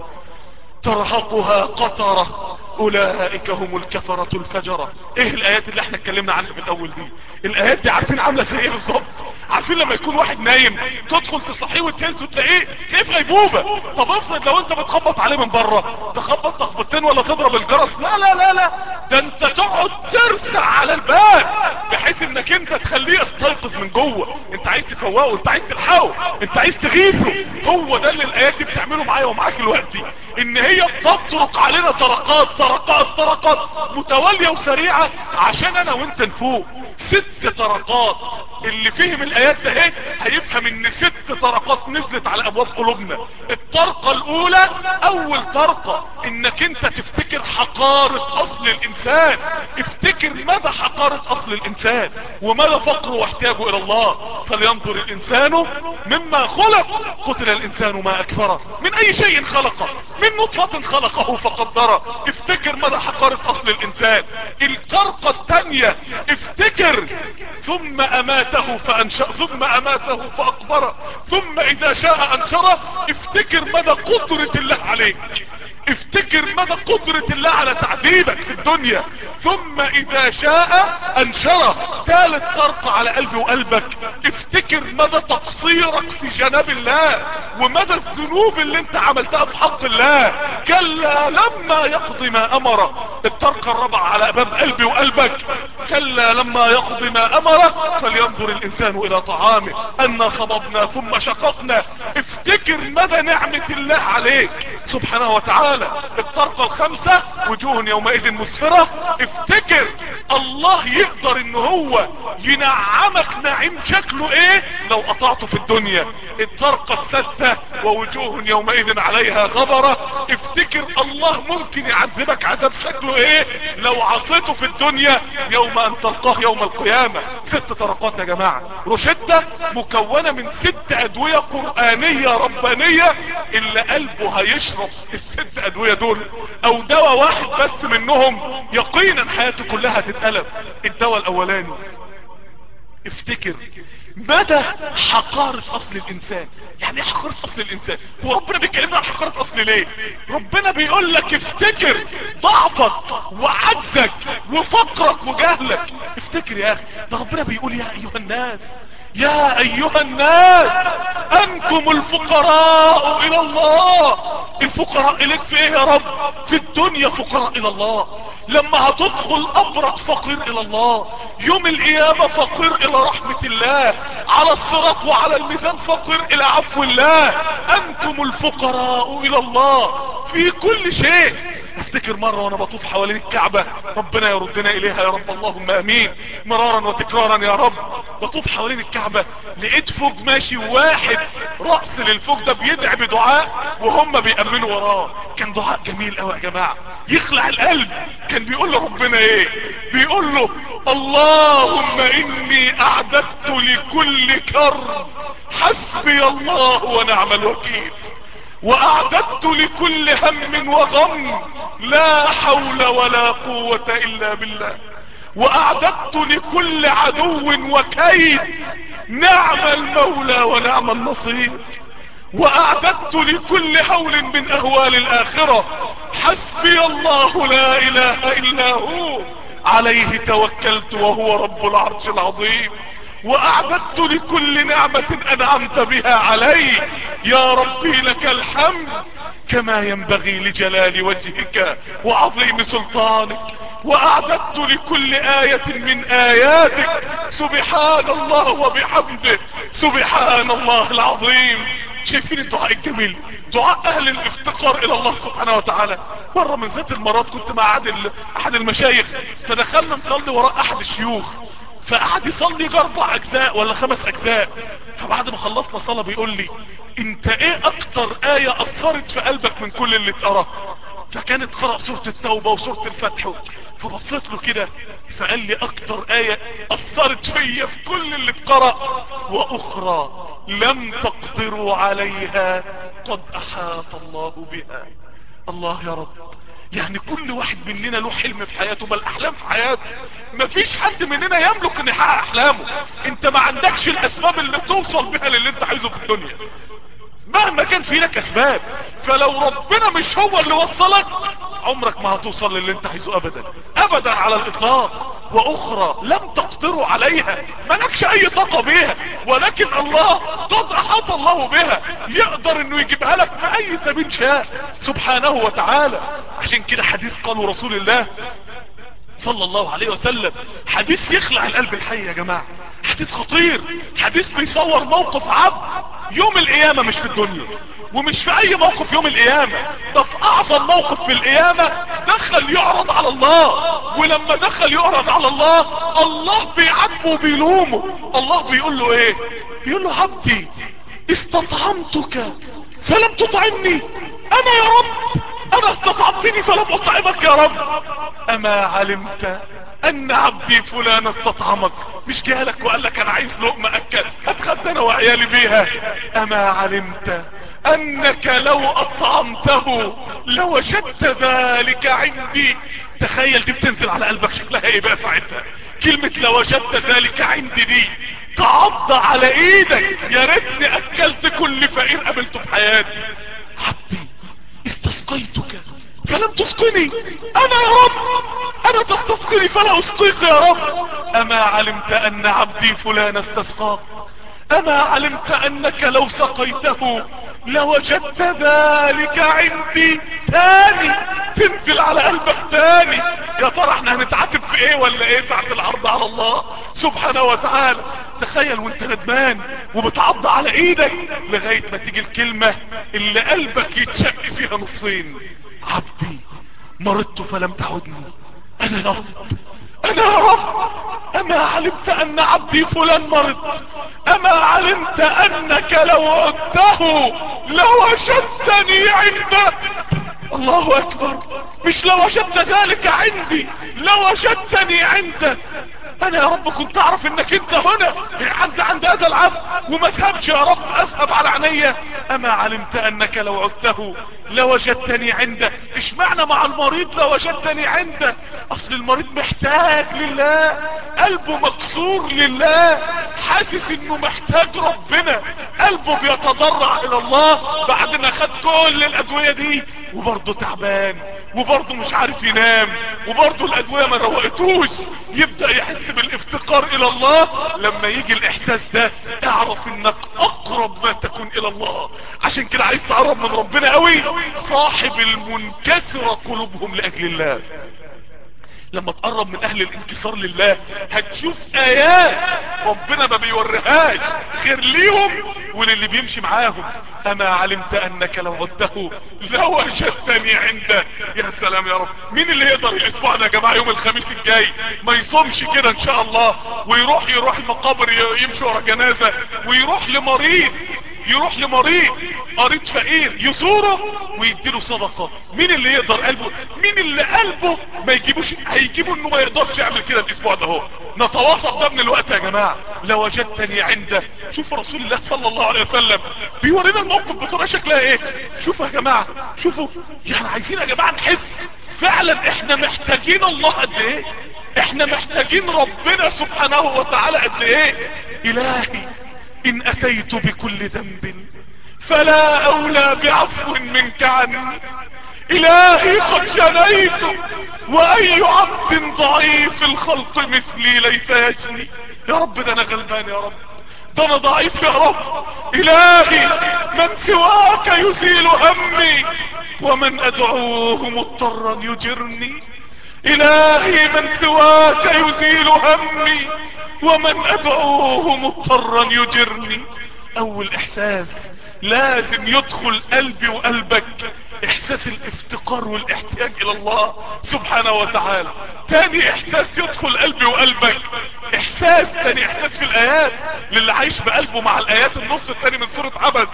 ترهقها قطرة. أولئك هم الكفرة الفجرة. إيه الآيات اللي إحنا اتكلمنا عنها في الأول دي؟ الآيات دي عارفين عاملة زي إيه بالظبط؟ عارفين لما يكون واحد نايم تدخل تصحيه وتهز وتلاقيه تلاقيه في غيبوبة؟ طب افرض لو أنت بتخبط عليه من بره تخبط تخبطتين ولا تضرب الجرس؟ لا لا لا لا. ده أنت تقعد ترسع على الباب بحيث إنك أنت تخليه يستيقظ من جوه. أنت عايز تفوقه أنت عايز تلحقه أنت عايز تغيثه. هو ده اللي الآيات دي بتعمله معايا ومعاك دلوقتي إن هي بتطرق علينا طرقات طرقات طرقات متوالية وسريعة عشان أنا وأنت نفوق. ست طرقات. اللي فهم الآيات ده إيه؟ هيفهم إن ست طرقات نزلت على أبواب قلوبنا. الطرقة الأولى أول طرقة إنك أنت تفتكر حقارة أصل الإنسان. افتكر مدى حقارة أصل الإنسان ومدى فقره واحتياجه إلى الله. فلينظر الإنسان مما خلق. قتل الإنسان ما أكفره. من أي شيء خلقه؟ من نطفة خلقه فقدره. افتكر مدى حقارة أصل الإنسان. الطرقة التانية افتكر. ثم أماته فأنشأ ثم أماته فأقبره. ثم إذا شاء أنشره افتكر مدى قدرة الله عليك. افتكر مدى قدرة الله على تعذيبك في الدنيا. ثم إذا شاء أنشره. ثالث طرق على قلبي وقلبك. افتكر مدى تقصيرك في جناب الله ومدى الذنوب اللي انت عملتها في حق الله. كلا لما يقضي ما امره الطرقة الرابعة على باب قلبي وقلبك. كلا لما يقضي ما امره فلينظر الإنسان إلى طعامه. أنا صببنا ثم شققنا. افتكر مدى نعمة الله عليك. سبحانه وتعالى. الطرقة الخامسة وجوه يومئذ مسفرة افتكر الله يقدر إن هو ينعمك نعيم شكله إيه؟ لو قطعته في الدنيا. الطرقة السادسة ووجوه يومئذ عليها غبرة. افتكر الله ممكن يعذبك عذاب شكله إيه؟ لو عصيته في الدنيا يوم أن تلقاه يوم القيامة. ست طرقات يا جماعة. روشتة مكونة من ست أدوية قرآنية ربانية اللي قلبه هيشرب الست ادوية دول أو دواء واحد بس منهم يقينا حياته كلها تتقلب. الدواء الأولاني. افتكر. مدى حقارة أصل الإنسان؟ يعني إيه حقارة أصل الإنسان؟ هو ربنا بيكلمنا عن حقارة أصل ليه؟ ربنا بيقول لك افتكر ضعفك وعجزك وفقرك وجهلك. افتكر يا أخي. ده ربنا بيقول يا أيها الناس يا أيها الناس أنتم الفقراء إلى الله. الفقراء إليك في إيه يا رب؟ في الدنيا فقراء إلى الله. لما هتدخل أبرك فقير إلى الله. يوم القيامة فقير إلى رحمة الله. على الصراط وعلى الميزان فقير إلى عفو الله. أنتم الفقراء إلى الله. في كل شيء. أفتكر مرة وأنا بطوف حوالين الكعبة. ربنا يردنا إليها يا رب. اللهم آمين. مرارا وتكرارا يا رب. بطوف حوالين الكعبة. لقيت فوق ماشي واحد رأس للفوق ده بيدعي بدعاء وهم بيأمنوا وراه. كان دعاء جميل قوي يا جماعة. يخلع القلب. كان بيقول له ربنا إيه؟ بيقول له اللهم إني أعددت لكل كرب. حسبي الله ونعم الوكيل. وأعددت لكل هم وغم. لا حول ولا قوة إلا بالله. وأعددت لكل عدو وكيد نعم المولى ونعم النصير. وأعددت لكل هول من أهوال الآخرة. حسبي الله لا إله إلا هو. عليه توكلت وهو رب العرش العظيم. وأعددت لكل نعمة أنعمت بها علي. يا ربي لك الحمد. كما ينبغي لجلال وجهك وعظيم سلطانك وأعددت لكل آية من آياتك. سبحان الله وبحمده. سبحان الله العظيم. شايفين الدعاء الجميل؟ دعاء أهل الافتقار إلى الله سبحانه وتعالى. مرة من ذات المرات كنت مع أحد أحد المشايخ فدخلنا نصلي وراء أحد الشيوخ. فقعد يصلي أربع أجزاء ولا خمس أجزاء. فبعد ما خلصنا صلاة بيقول لي أنت إيه أكتر آية أثرت في قلبك من كل اللي اتقرا فكانت قرأ سورة التوبة وسورة الفتح. فبصيت له كده فقال لي أكتر آية أثرت فيا في كل اللي اتقرأ وأخرى لم تقدروا عليها قد أحاط الله بها. الله يا رب. يعني كل واحد مننا له حلم في حياته بل أحلام في حياته. مفيش حد مننا يملك ان يحقق أحلامه. أنت ما عندكش الأسباب اللي توصل بها للي أنت عايزه في الدنيا. مهما كان في لك أسباب فلو ربنا مش هو اللي وصلك عمرك ما هتوصل للي انت عايزه ابدا ابدا على الإطلاق وأخرى لم تقدروا عليها مالكش أي طاقة بيها ولكن الله قد أحاط الله بها يقدر إنه يجيبها لك بأي سبيل شاء سبحانه وتعالى. عشان كده حديث قالوا رسول الله صلى الله عليه وسلم حديث يخلع القلب الحي يا جماعة. حديث خطير. حديث بيصور موقف عبد يوم القيامة مش في الدنيا ومش في أي موقف يوم القيامة. ده في أعظم موقف في القيامة. دخل يعرض على الله. ولما دخل يعرض على الله الله بيعاتبه وبيلومه. الله بيقول له إيه؟ بيقول له عبدي استطعمتك فلم تطعمني. أنا يا رب أنا استطعمتني فلم أطعمك يا رب. أما علمت أن عبدي فلان استطعمك. مش جالك وقال لك أنا عايز لقمة أكل. اتغدى أنا وعيالي بيها. أما علمت أنك لو أطعمته لوجدت ذلك عندي. تخيل دي بتنزل على قلبك شكلها إيه بقى ساعتها. كلمة لوجدت ذلك عندي دي تعض على إيدك. يا ريتني أكلت كل فقير قابلته في حياتي. استسقيتك فلم تسقني. أنا يا رب. أنا تستسقني فلا أسقيك يا رب. أما علمت أن عبدي فلان استسقاك أما علمت أنك لو سقيته لوجدت ذلك عندي تاني. تنزل على قلبك تاني. يا ترى إحنا هنتعاتب في إيه ولا إيه ساعة العرض على الله؟ سبحانه وتعالى. تخيل وانت ندمان وبتعض على إيدك لغاية ما تيجي الكلمة اللي قلبك يتشق فيها نصين. عبدي مرضت فلم تعدني. أنا يا رب. أنا رب اما علمت أن عبدي فلان مرض. اما علمت أنك لو عدته لوجدتني عندك الله أكبر. مش لو وجدت ذلك عندي لوجدتني عندك أنا يا رب كنت أعرف إنك أنت هنا. عند عند هذا العبد. وما اذهبش يا رب اذهب على عينيا. أما علمت أنك لو عدته لوجدتني عنده. إيش معنى مع المريض لوجدتني عنده؟ أصل المريض محتاج لله. قلبه مكسور لله. حاسس إنه محتاج ربنا. قلبه بيتضرع إلى الله. بعد ما خد كل الأدوية دي وبرضه تعبان. وبرضه مش عارف ينام. وبرضه الأدوية ما روقتوش. يبدأ يحس بالافتقار إلى الله. لما يجي الإحساس ده اعرف إنك أقرب ما تكون إلى الله. عشان كده عايز تقرب من ربنا قوي. صاحب المنكسرة قلوبهم لأجل الله. لما تقرب من أهل الانكسار لله هتشوف آيات ربنا ما بيوريهاش غير ليهم وللي بيمشي معاهم. أما علمت أنك لو عدته لوجدتني عنده. يا سلام يا رب. مين اللي يقدر الأسبوع ده يا جماعة يوم الخميس الجاي؟ ما يصومش كده إن شاء الله. ويروح يروح المقابر يمشي ورا جنازة. ويروح لمريض. يروح لمريض قريض فقير يزوره ويديله صدقة. مين اللي يقدر قلبه؟ مين اللي قلبه ما يجيبوش هيجيبه إنه ما يقدرش يعمل كده الأسبوع ده هو. نتواصل ده من الوقت يا جماعة. لو وجدتني عنده. شوفوا رسول الله صلى الله عليه وسلم بيورينا الموقف بطريقة شكلها إيه؟ شوفوا يا جماعة شوفوا. يعني عايزين يا جماعة نحس. فعلا إحنا محتاجين الله قد إيه؟ إحنا محتاجين ربنا سبحانه وتعالى قد إيه؟ إلهي. إن أتيت بكل ذنب فلا أولى بعفو منك عني. إلهي قد جنيت وأي عبد ضعيف الخلق مثلي ليس يجني. يا رب ده أنا غلبان يا رب. ده أنا ضعيف يا رب. إلهي من سواك يزيل همي ومن أدعوه مضطرا يجرني. إلهي من سواك يزيل همي ومن ادعوه مضطرا يجرني. أول إحساس لازم يدخل قلبي وقلبك. إحساس الافتقار والاحتياج إلى الله سبحانه وتعالى. تاني إحساس يدخل قلبي وقلبك. إحساس تاني إحساس في الآيات للي عايش بقلبه مع الآيات النص التاني من سورة عبس.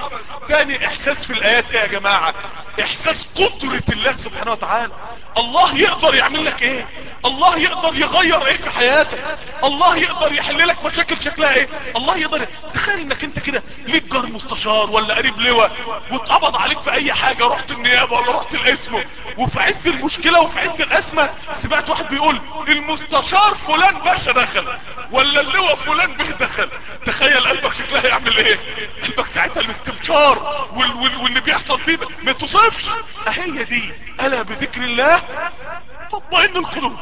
تاني إحساس في الآيات إيه يا جماعة؟ إحساس قدرة الله سبحانه وتعالى. الله يقدر يعمل لك إيه؟ الله يقدر يغير إيه في حياتك؟ الله يقدر يحل لك مشاكل شكلها إيه؟ الله يقدر تخيل إنك أنت كده ليك جار مستشار ولا قريب لواء واتقبض عليك في أي حاجة رحت النيابة ولا رحت الاسم وفي عز المشكلة وفي عز الأزمة سمعت واحد بيقول المستشار فلان باشا دخل ولا اللواء فلان به دخل. تخيل قلبك شكلها يعمل إيه؟ قلبك ساعتها الاستبشار وال وال واللي بيحصل فيه ما توصفش. اهي دي. ألا بذكر الله؟ تطمئن القلوب.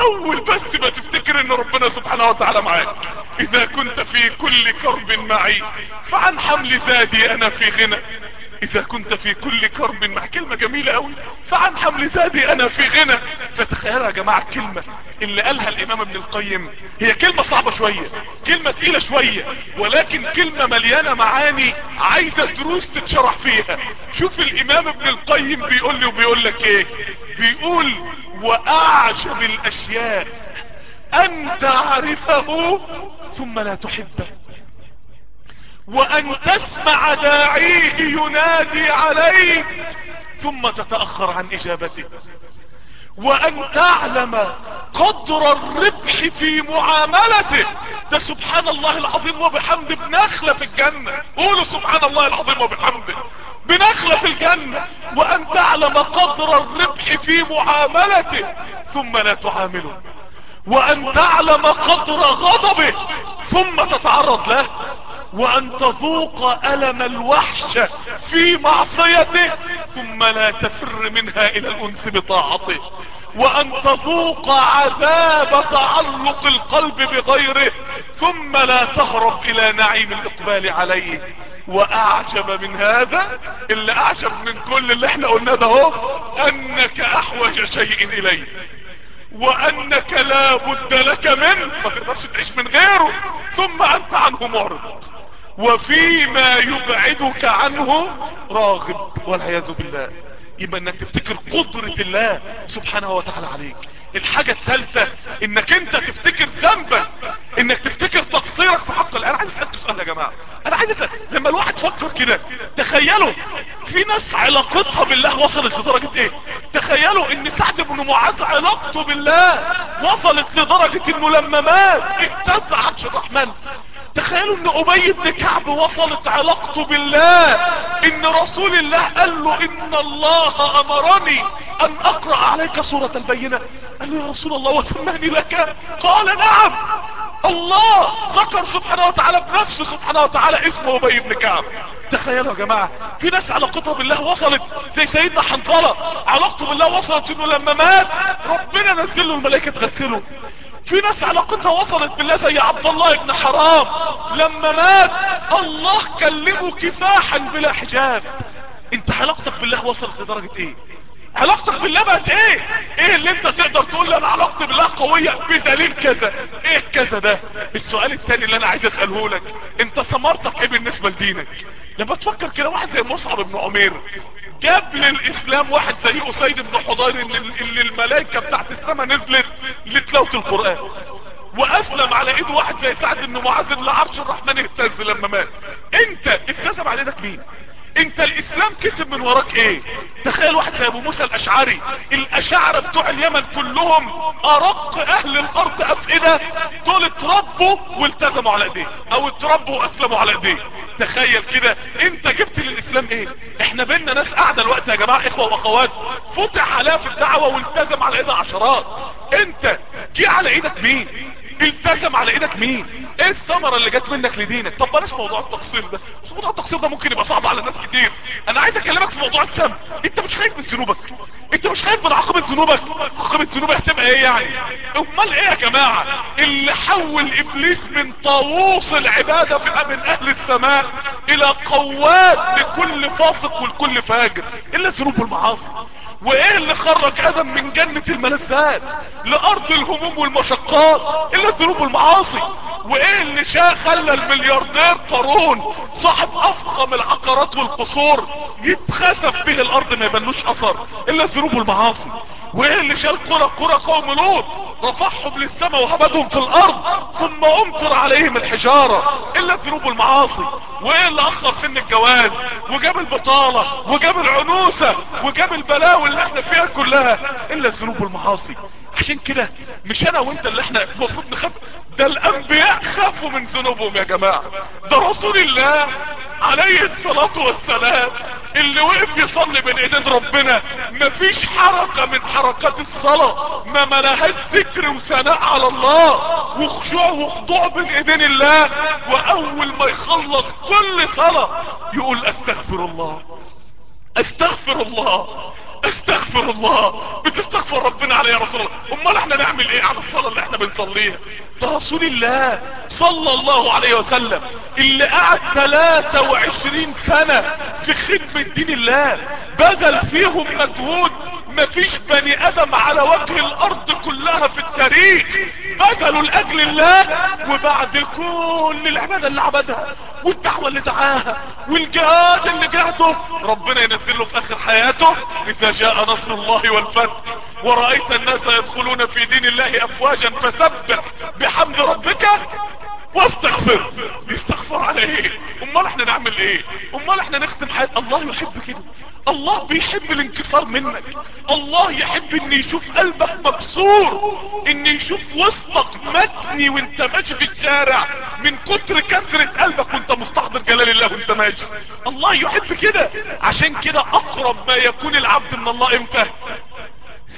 أول بس ما تفتكر إن ربنا سبحانه وتعالى معاك. إذا كنت في كل كرب معي فعن حمل زادي أنا في غنى. إذا كنت في كل كرب مع كلمة جميلة قوي فعن حمل زادي أنا في غنى. فتخيلها يا جماعة الكلمة اللي قالها الإمام ابن القيم هي كلمة صعبة شوية كلمة تقيلة شوية ولكن كلمة مليانة معاني عايزة دروس تتشرح فيها. شوف الإمام ابن القيم بيقول لي وبيقول لك إيه؟ بيقول وأعجب الأشياء أن تعرفه ثم لا تحبه. وأن تسمع داعيه ينادي عليك ثم تتأخر عن إجابته. وأن تعلم قدر الربح في معاملته. ده سبحان الله العظيم وبحمد بنخلة في الجنة. قولوا سبحان الله العظيم وبحمده. بنخلة في الجنة. وأن تعلم قدر الربح في معاملته. ثم لا تعامله. وأن تعلم قدر غضبه. ثم تتعرض له. وأن تذوق ألم الوحشة في معصيته ثم لا تفر منها إلى الأنس بطاعته. وأن تذوق عذاب تعلق القلب بغيره ثم لا تهرب إلى نعيم الإقبال عليه. وأعجب من هذا اللي أعجب من كل اللي إحنا قلنا ده هو أنك أحوج شيء اليه وأنك لا بد لك منه ما تقدرش تعيش من غيره ثم أنت عنه معرض. وفيما يبعدك عنه راغب والعياذ بالله. يبقى إنك تفتكر قدرة الله سبحانه وتعالى عليك. الحاجة الثالثة إنك أنت تفتكر ذنبك. إنك تفتكر تقصيرك في حق الله. أنا عايز اسألك سؤال يا جماعة. أنا عايز أسأل. لما الواحد فكر كده تخيلوا في ناس علاقتها بالله وصلت لدرجة إيه؟ تخيلوا إن سعد بن معاذ علاقته بالله وصلت لدرجة إنه لما مات اهتز عرش الرحمن. تخيلوا إن أبي بن كعب وصلت علاقته بالله. إن رسول الله قال له إن الله أمرني أن أقرأ عليك سورة البينة. قال له يا رسول الله وسمعني لك. قال نعم. الله ذكر سبحانه وتعالى بنفسه سبحانه وتعالى اسمه أبي بن كعب. تخيلوا يا جماعة في ناس علاقتها بالله وصلت زي سيدنا حنظلة. علاقته بالله وصلت إنه لما مات ربنا نزل له الملائكة تغسله. في ناس علاقتها وصلت بالله زي عبد الله بن حرام. لما مات الله كلمه كفاحا بلا حجاب. انت علاقتك بالله وصلت لدرجة إيه؟ علاقتك بالله بقت إيه؟ إيه اللي انت تقدر تقول لي أنا علاقتي بالله قوية بدليل كذا؟ إيه كذا ده؟ السؤال التاني اللي أنا عايز اسأله لك انت ثمرتك إيه بالنسبة لدينك؟ لما تفكر كده واحد زي مصعب بن عمير جاب للإسلام واحد زي أسيد بن حضير اللي, الملائكة بتاعت السماء نزلت لتلاوة القرآن. وأسلم على إيد واحد زي سعد بن معاذ اللي عرش الرحمن اهتز لما مات. انت ابتسم على إيدك مين؟ انت الاسلام كسب من وراك إيه؟ تخيل واحد زي ابو موسى الاشعري الاشاعرة بتوع اليمن كلهم أرق أهل الأرض أفئدة دول اتربوا والتزموا على ايديه أو اتربوا وأسلموا على ايديه تخيل كده انت جبت للإسلام إيه؟ إحنا بينا ناس قاعدة الوقت يا جماعة إخوة وأخوات فتح عليها في الدعوة والتزم على إيدها عشرات. انت جه على إيدك مين؟ التزم على إيدك مين؟ إيه الثمرة اللي جت منك لدينك؟ طب بلاش موضوع التقصير ده. موضوع التقصير ده ممكن يبقى صعب على ناس كتير. أنا عايز اكلمك في موضوع السم. انت مش خايف من ذنوبك. انت مش خايف من عاقبة ذنوبك. عاقبة ذنوبك هتبقى إيه يعني؟ امال إيه يا جماعة؟ اللي حول إبليس من طاووس العبادة في من أهل السماء إلى قوات لكل فاسق ولكل فاجر. إلا الذنوب والمعاصي. وإيه اللي خرج أدم من جنة الملذات لأرض الهموم والمشقات إلا الذنوب والمعاصي؟ وإيه اللي شاء خلى الملياردير قارون صاحب أفخم العقارات والقصور يتخسف به الأرض ما يبنوش أثر إلا الذنوب والمعاصي؟ وإيه اللي شال قرى قرى قوم لوط رفعهم للسماء وهبدهم في الأرض ثم أمطر عليهم الحجارة إلا الذنوب والمعاصي؟ وإيه اللي أخر سن الجواز وجاب البطالة وجاب العنوسة وجاب البلاوي اللي إحنا فيها كلها إلا الذنوب والمعاصي عشان كده مش أنا وأنت اللي إحنا المفروض نخاف. ده الأنبياء خافوا من ذنوبهم يا جماعة. ده رسول الله عليه الصلاة والسلام اللي وقف يصلي بين إيدين ربنا. مفيش حركة من حركات الصلاة. ما ملهاش ذكر وثناء على الله. وخشوع وخضوع بين إيدين الله. وأول ما يخلص كل صلاة يقول أستغفر الله. أستغفر الله. استغفر الله. بتستغفر ربنا عليه يا رسول الله. أمال إحنا نعمل إيه؟ على الصلاة اللي إحنا بنصليها. ده رسول الله صلى الله عليه وسلم. اللي قعد 23 سنة في خدمة دين الله بذل فيهم مجهود. مفيش بني آدم على وجه الأرض كلها في التاريخ. بذلوا لأجل الله وبعد كل العبادة اللي عبدها والدعوة اللي دعاها والجهاد اللي جهده ربنا ينزل له في آخر حياته. إذا جاء نصر الله والفتح. ورأيت الناس يدخلون في دين الله افواجا. فسبح بحمد ربك واستغفر. بيستغفر على إيه أمال إحنا نعمل إيه؟ أمال إحنا نختم حياة الله يحب كده الله بيحب الانكسار منك. الله يحب ان يشوف قلبك مكسور ان يشوف وسطك متني وإنت ماشي في الشارع. من كتر كسرة قلبك وإنت مستحضر جلال الله وإنت ماشي. الله يحب كده. عشان كده أقرب ما يكون العبد من الله إمتى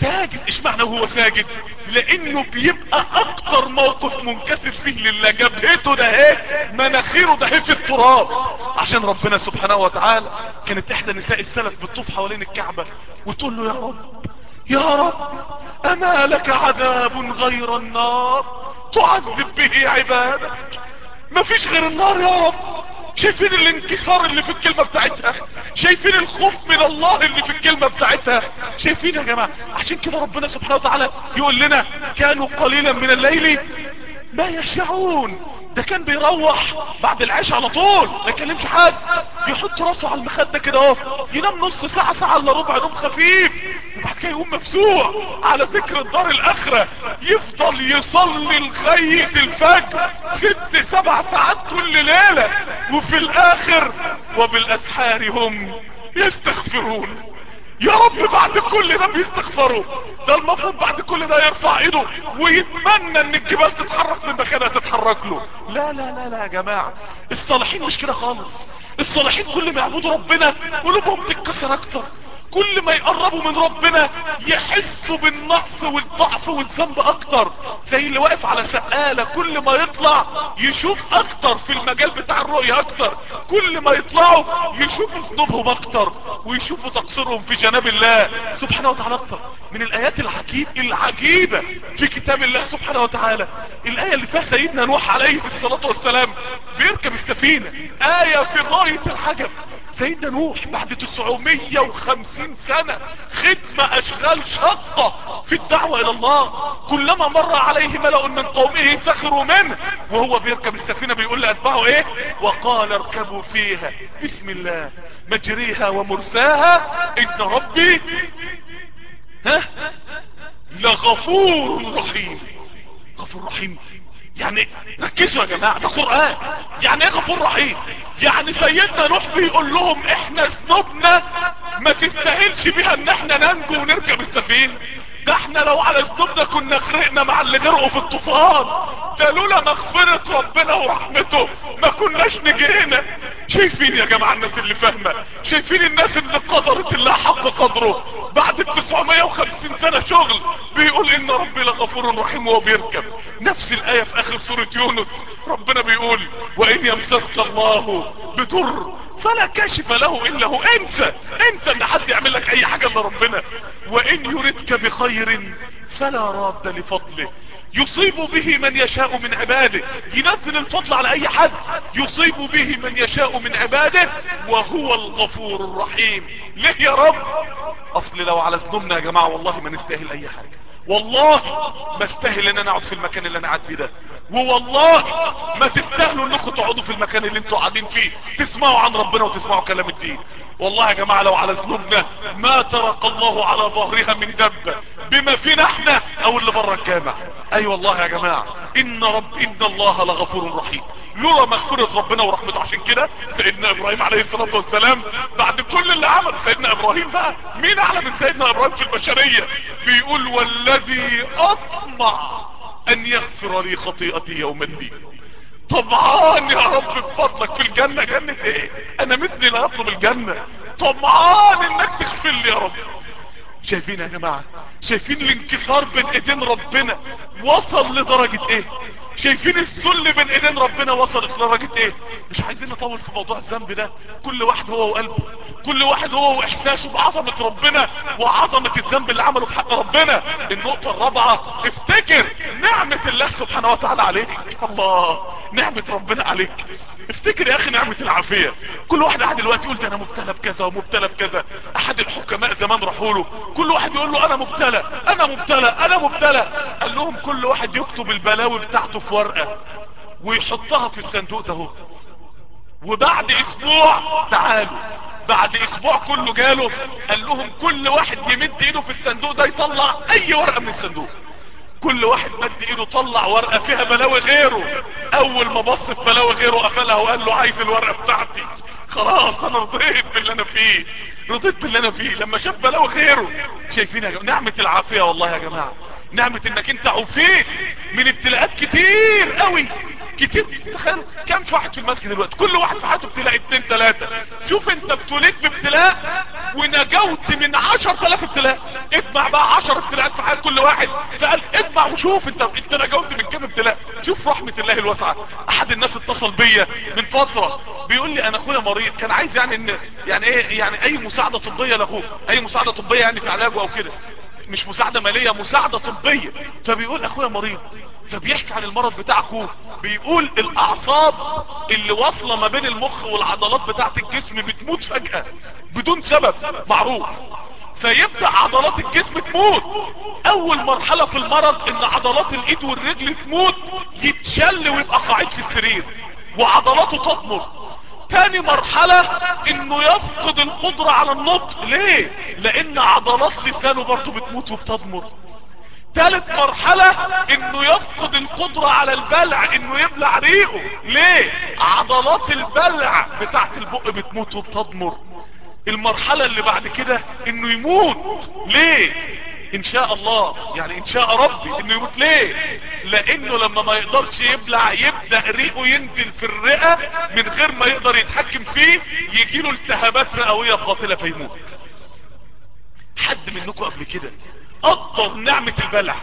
ساجد إيش معنى هو ساجد؟ لأنه بيبقى أكتر موقف منكسر فيه لله جبهته ده إيه؟ مناخيره ده في التراب. عشان ربنا سبحانه وتعالى كانت إحدى نساء السلف بتطوف حوالين الكعبة وتقول له يا رب يا رب اما لك عذاب غير النار تعذب به عبادك. مفيش غير النار يا رب. شايفين الانكسار اللي في الكلمة بتاعتها؟ شايفين الخوف من الله اللي في الكلمة بتاعتها؟ شايفين يا جماعة؟ عشان كده ربنا سبحانه وتعالى يقول لنا كانوا قليلا من الليل ما يشعون ده كان بيروح بعد العشاء على طول ما يكلمش حد. يحط راسه على المخدة كده اهو ينام نص ساعة ساعة الا ربع نوم خفيف. وبعد كده يقوم مفزوع على ذكر الدار الآخرة. يفضل يصلي لغاية الفجر ست سبع ساعات كل ليلة. وفي الآخر وبالأسحار هم يستغفرون. يا رب بعد كل ده بيستغفروا. ده المفروض بعد كل ده يرفع ايده ويتمنى ان الجبال تتحرك من مكانها تتحرك له. لا لا لا لا يا جماعة. الصالحين مش كده خالص. الصالحين كل ما يعبدوا ربنا قلوبهم تتكسر أكتر. كل ما يقربوا من ربنا يحسوا بالنقص والضعف والذنب أكتر. زي اللي واقف على سقالة كل ما يطلع يشوف أكتر في المجال بتاع الرؤية أكتر. كل ما يطلعوا يشوفوا ذنوبهم أكتر ويشوفوا تقصيرهم في جناب الله سبحانه وتعالى أكتر. من الآيات العجيب العجيبة في كتاب الله سبحانه وتعالى. الآية اللي فيها سيدنا نوح عليه الصلاة والسلام بيركب السفينة. آية في غاية العجب. سيدنا نوح بعد 950 سنة خدمة أشغال شقة في الدعوة إلى الله. كلما مر عليه ملأ من قومه سخروا منه. وهو بيركب السفينة بيقول لأتباعه إيه؟ وقال اركبوا فيها. بسم الله. مجريها ومرساها. إن ربي ها؟ لغفور رحيم. غفور رحيم. يعني ركزوا يا جماعة ده قرآن. يعني إيه غفور رحيم؟ يعني سيدنا نوح بيقول لهم إحنا ذنوبنا ما تستاهلش بيها إن إحنا ننجو ونركب السفينة. ده إحنا لو على ذنوبنا كنا غرقنا مع اللي غرقوا في الطوفان. ده لولا مغفرة ربنا ورحمته ما كناش نجينا شايفين يا جماعة الناس اللي فاهمة؟ شايفين الناس اللي قدرت الله حق قدره. بعد ال 950 سنة شغل بيقول إن ربي لغفور رحيم وهو بيركب. نفس الآية في آخر سورة يونس. ربنا بيقول وإن يمسسك الله بضر فلا كاشف له إلا هو. انسى انسى ان حد يعمل لك أي حاجة إلا ربنا. وإن يردك بخير فلا راد لفضله. يصيب به من يشاء من عباده. ينزل الفضل على أي حد. يصيب به من يشاء من عباده. وهو الغفور الرحيم. ليه يا رب؟ أصل لو على ذنوبنا يا جماعة والله ما نستاهل أي حاجة. والله ما استاهل إن أنا أقعد في المكان اللي أنا قاعد فيه ده. ووالله ما تستاهلوا انكم تقعدوا في المكان اللي أنتوا قاعدين فيه. تسمعوا عن ربنا وتسمعوا كلام الدين. والله يا جماعة لو على ذنوبنا ما ترك الله على ظهرها من دبة بما فينا إحنا أو اللي بره الجامع. أي أيوة والله يا جماعة إن رب إن الله لغفور رحيم. لولا مغفرة ربنا ورحمته عشان كده سيدنا إبراهيم عليه الصلاة والسلام بعد كل اللي عمل سيدنا إبراهيم بقى مين أعلى من سيدنا إبراهيم في البشرية؟ بيقول والذي أطمع أن يغفر لي خطيئتي يوم الدين. طمعان يا رب بفضلك في الجنة. جنة إيه؟ أنا مثلي لا اطلب الجنة. طمعان إنك تغفر لي يا رب. شايفين يا جماعة شايفين الانكسار بين إيدين ربنا؟ وصل لدرجة إيه؟ شايفين الذل بين ايدين ربنا وصلت لدرجة إيه؟ مش عايزين نطول في موضوع الذنب ده. كل واحد هو وقلبه. كل واحد هو وإحساسه بعظمة ربنا وعظمة الذنب اللي عمله في حق ربنا. النقطة الرابعة افتكر نعمة الله سبحانه وتعالى عليك. الله نعمة ربنا عليك. افتكر يا أخي نعمة العافية. كل واحد قاعد دلوقتي يقول ده أنا مبتلى بكذا ومبتلى بكذا. أحد الحكماء زمان راحوا له. كل واحد يقول له أنا مبتلى أنا مبتلى أنا مبتلى. قال لهم كل واحد يكتب البلاوي بتاعته في ورقة ويحطها في الصندوق ده وبعد أسبوع تعالوا. بعد أسبوع كله جاله قال لهم كل واحد يمد إيده في الصندوق ده يطلع أي ورقة من الصندوق. كل واحد مد ايده طلع ورقة فيها بلاوي غيره. أول ما بص في بلاوي غيره قفلها وقال له عايز الورقة بتاعتي. خلاص أنا رضيت باللي أنا فيه. رضيت باللي أنا فيه. لما شاف بلاوي غيره. شايفين يا جماعة؟ نعمة العافية والله يا جماعة. نعمة إنك أنت عفيت من ابتلاءات كتير قوي. كتير. تخيل كم في واحد في المسجد دلوقتي؟ كل واحد في حياته ابتلاء اتنين تلاتة. شوف انت ابتليت بابتلاء ونجوت من عشر تلاف ابتلاء. اجمع بقى عشر ابتلاءات في حياة كل واحد. فقال اجمع وشوف انت انت نجوت من كام ابتلاء؟ شوف رحمة الله الواسعة. أحد الناس اتصل بيا من فترة بيقول لي أنا أخويا مريض. كان عايز يعني ان يعني إيه؟ يعني أي مساعدة طبية لأخوه. أي مساعدة طبية يعني في علاجه أو كده. مش مساعدة مالية مساعدة طبية. فبيقول أخويا مريض فبيحكي عن المرض بتاع أخوه. بيقول الأعصاب اللي واصلة ما بين المخ والعضلات بتاعت الجسم بتموت فجأة بدون سبب معروف. فيبدأ عضلات الجسم تموت. أول مرحلة في المرض إن عضلات الإيد والرجل تموت يتشل ويبقى قاعد في السرير وعضلاته تضمر تاني مرحلة إنه يفقد القدرة على النطق. ليه؟ لأن عضلات لسانه برضه بتموت وبتضمر تالت مرحلة إنه يفقد القدرة على البلع إنه يبلع ريقه. ليه؟ عضلات البلع بتاعت البق بتموت وبتضمر المرحلة اللي بعد كده إنه يموت. ليه؟ إن شاء الله. يعني إن شاء ربي إنه يموت ليه؟ لأنه لما ما يقدرش يبلع يبدأ ريقه ينزل في الرئة من غير ما يقدر يتحكم فيه يجيله التهابات رئوية قاتلة فيموت. حد منكم قبل كده قدر نعمة البلع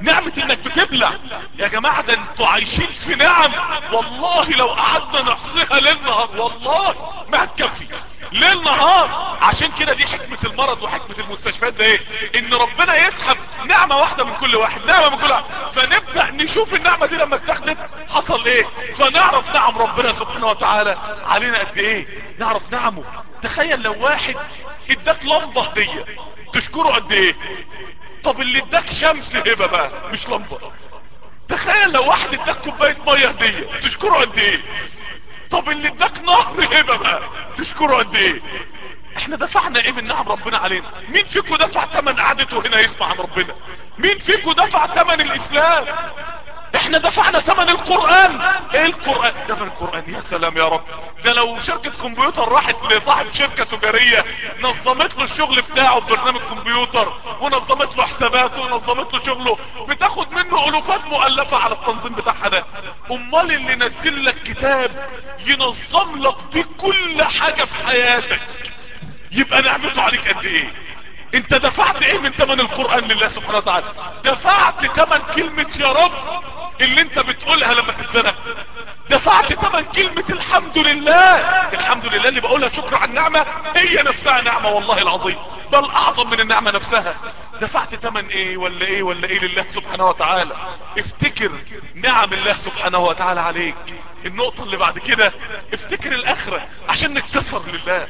نعمة إنك بتبلع. يا جماعة ده أنتوا عايشين في نعم. والله لو قعدنا نحصيها ليل نهار والله ما هتكفي. ليل نهار. عشان كده دي حكمة المرض وحكمة المستشفيات. ده إيه؟ إن ربنا يسحب نعمة واحدة من كل واحد. نعمة من كل واحد. فنبدأ نشوف النعمة دي لما اتخذت حصل إيه؟ فنعرف نعم ربنا سبحانه وتعالى علينا قد إيه؟ نعرف نعمه. تخيل لو واحد اداك لمبة هدية. تشكره قد إيه؟ طب اللي اداك شمس هبة بقى مش لمبة. تخيل لو واحد اداك كوباية مية هدية تشكره قد إيه؟ طب اللي اداك نهر هبة بقى تشكره قد إيه؟ إحنا دفعنا إيه من نعم ربنا علينا؟ مين فيكم دفع تمن قعدته هنا يسمع عن ربنا؟ مين فيكم دفع تمن الإسلام؟ إحنا دفعنا تمن القرآن. إيه القرآن؟ تمن القرآن. يا سلام يا رب. ده لو شركة كمبيوتر راحت لصاحب شركة تجارية نظمت له الشغل بتاعه ببرنامج كمبيوتر ونظمت له حساباته ونظمت له شغله بتاخد منه ألوفات مؤلفة على التنظيم بتاعها ده. أمال اللي نزل لك كتاب ينظم لك بكل حاجة في حياتك. يبقى نعمته عليك قد إيه؟ انت دفعت إيه من تمن القرآن لله سبحانه وتعالى؟ دفعت تمن كلمة يا رب اللي انت بتقولها لما تتزنق. دفعت تمن كلمة الحمد لله. الحمد لله اللي بقولها شكر على النعمة. هي نفسها نعمة والله العظيم. بل أعظم من النعمة نفسها. دفعت تمن إيه ولا إيه ولا إيه لله سبحانه وتعالى؟ افتكر نعم الله سبحانه وتعالى عليك. النقطة اللي بعد كده افتكر الآخرة عشان نتكسر لله.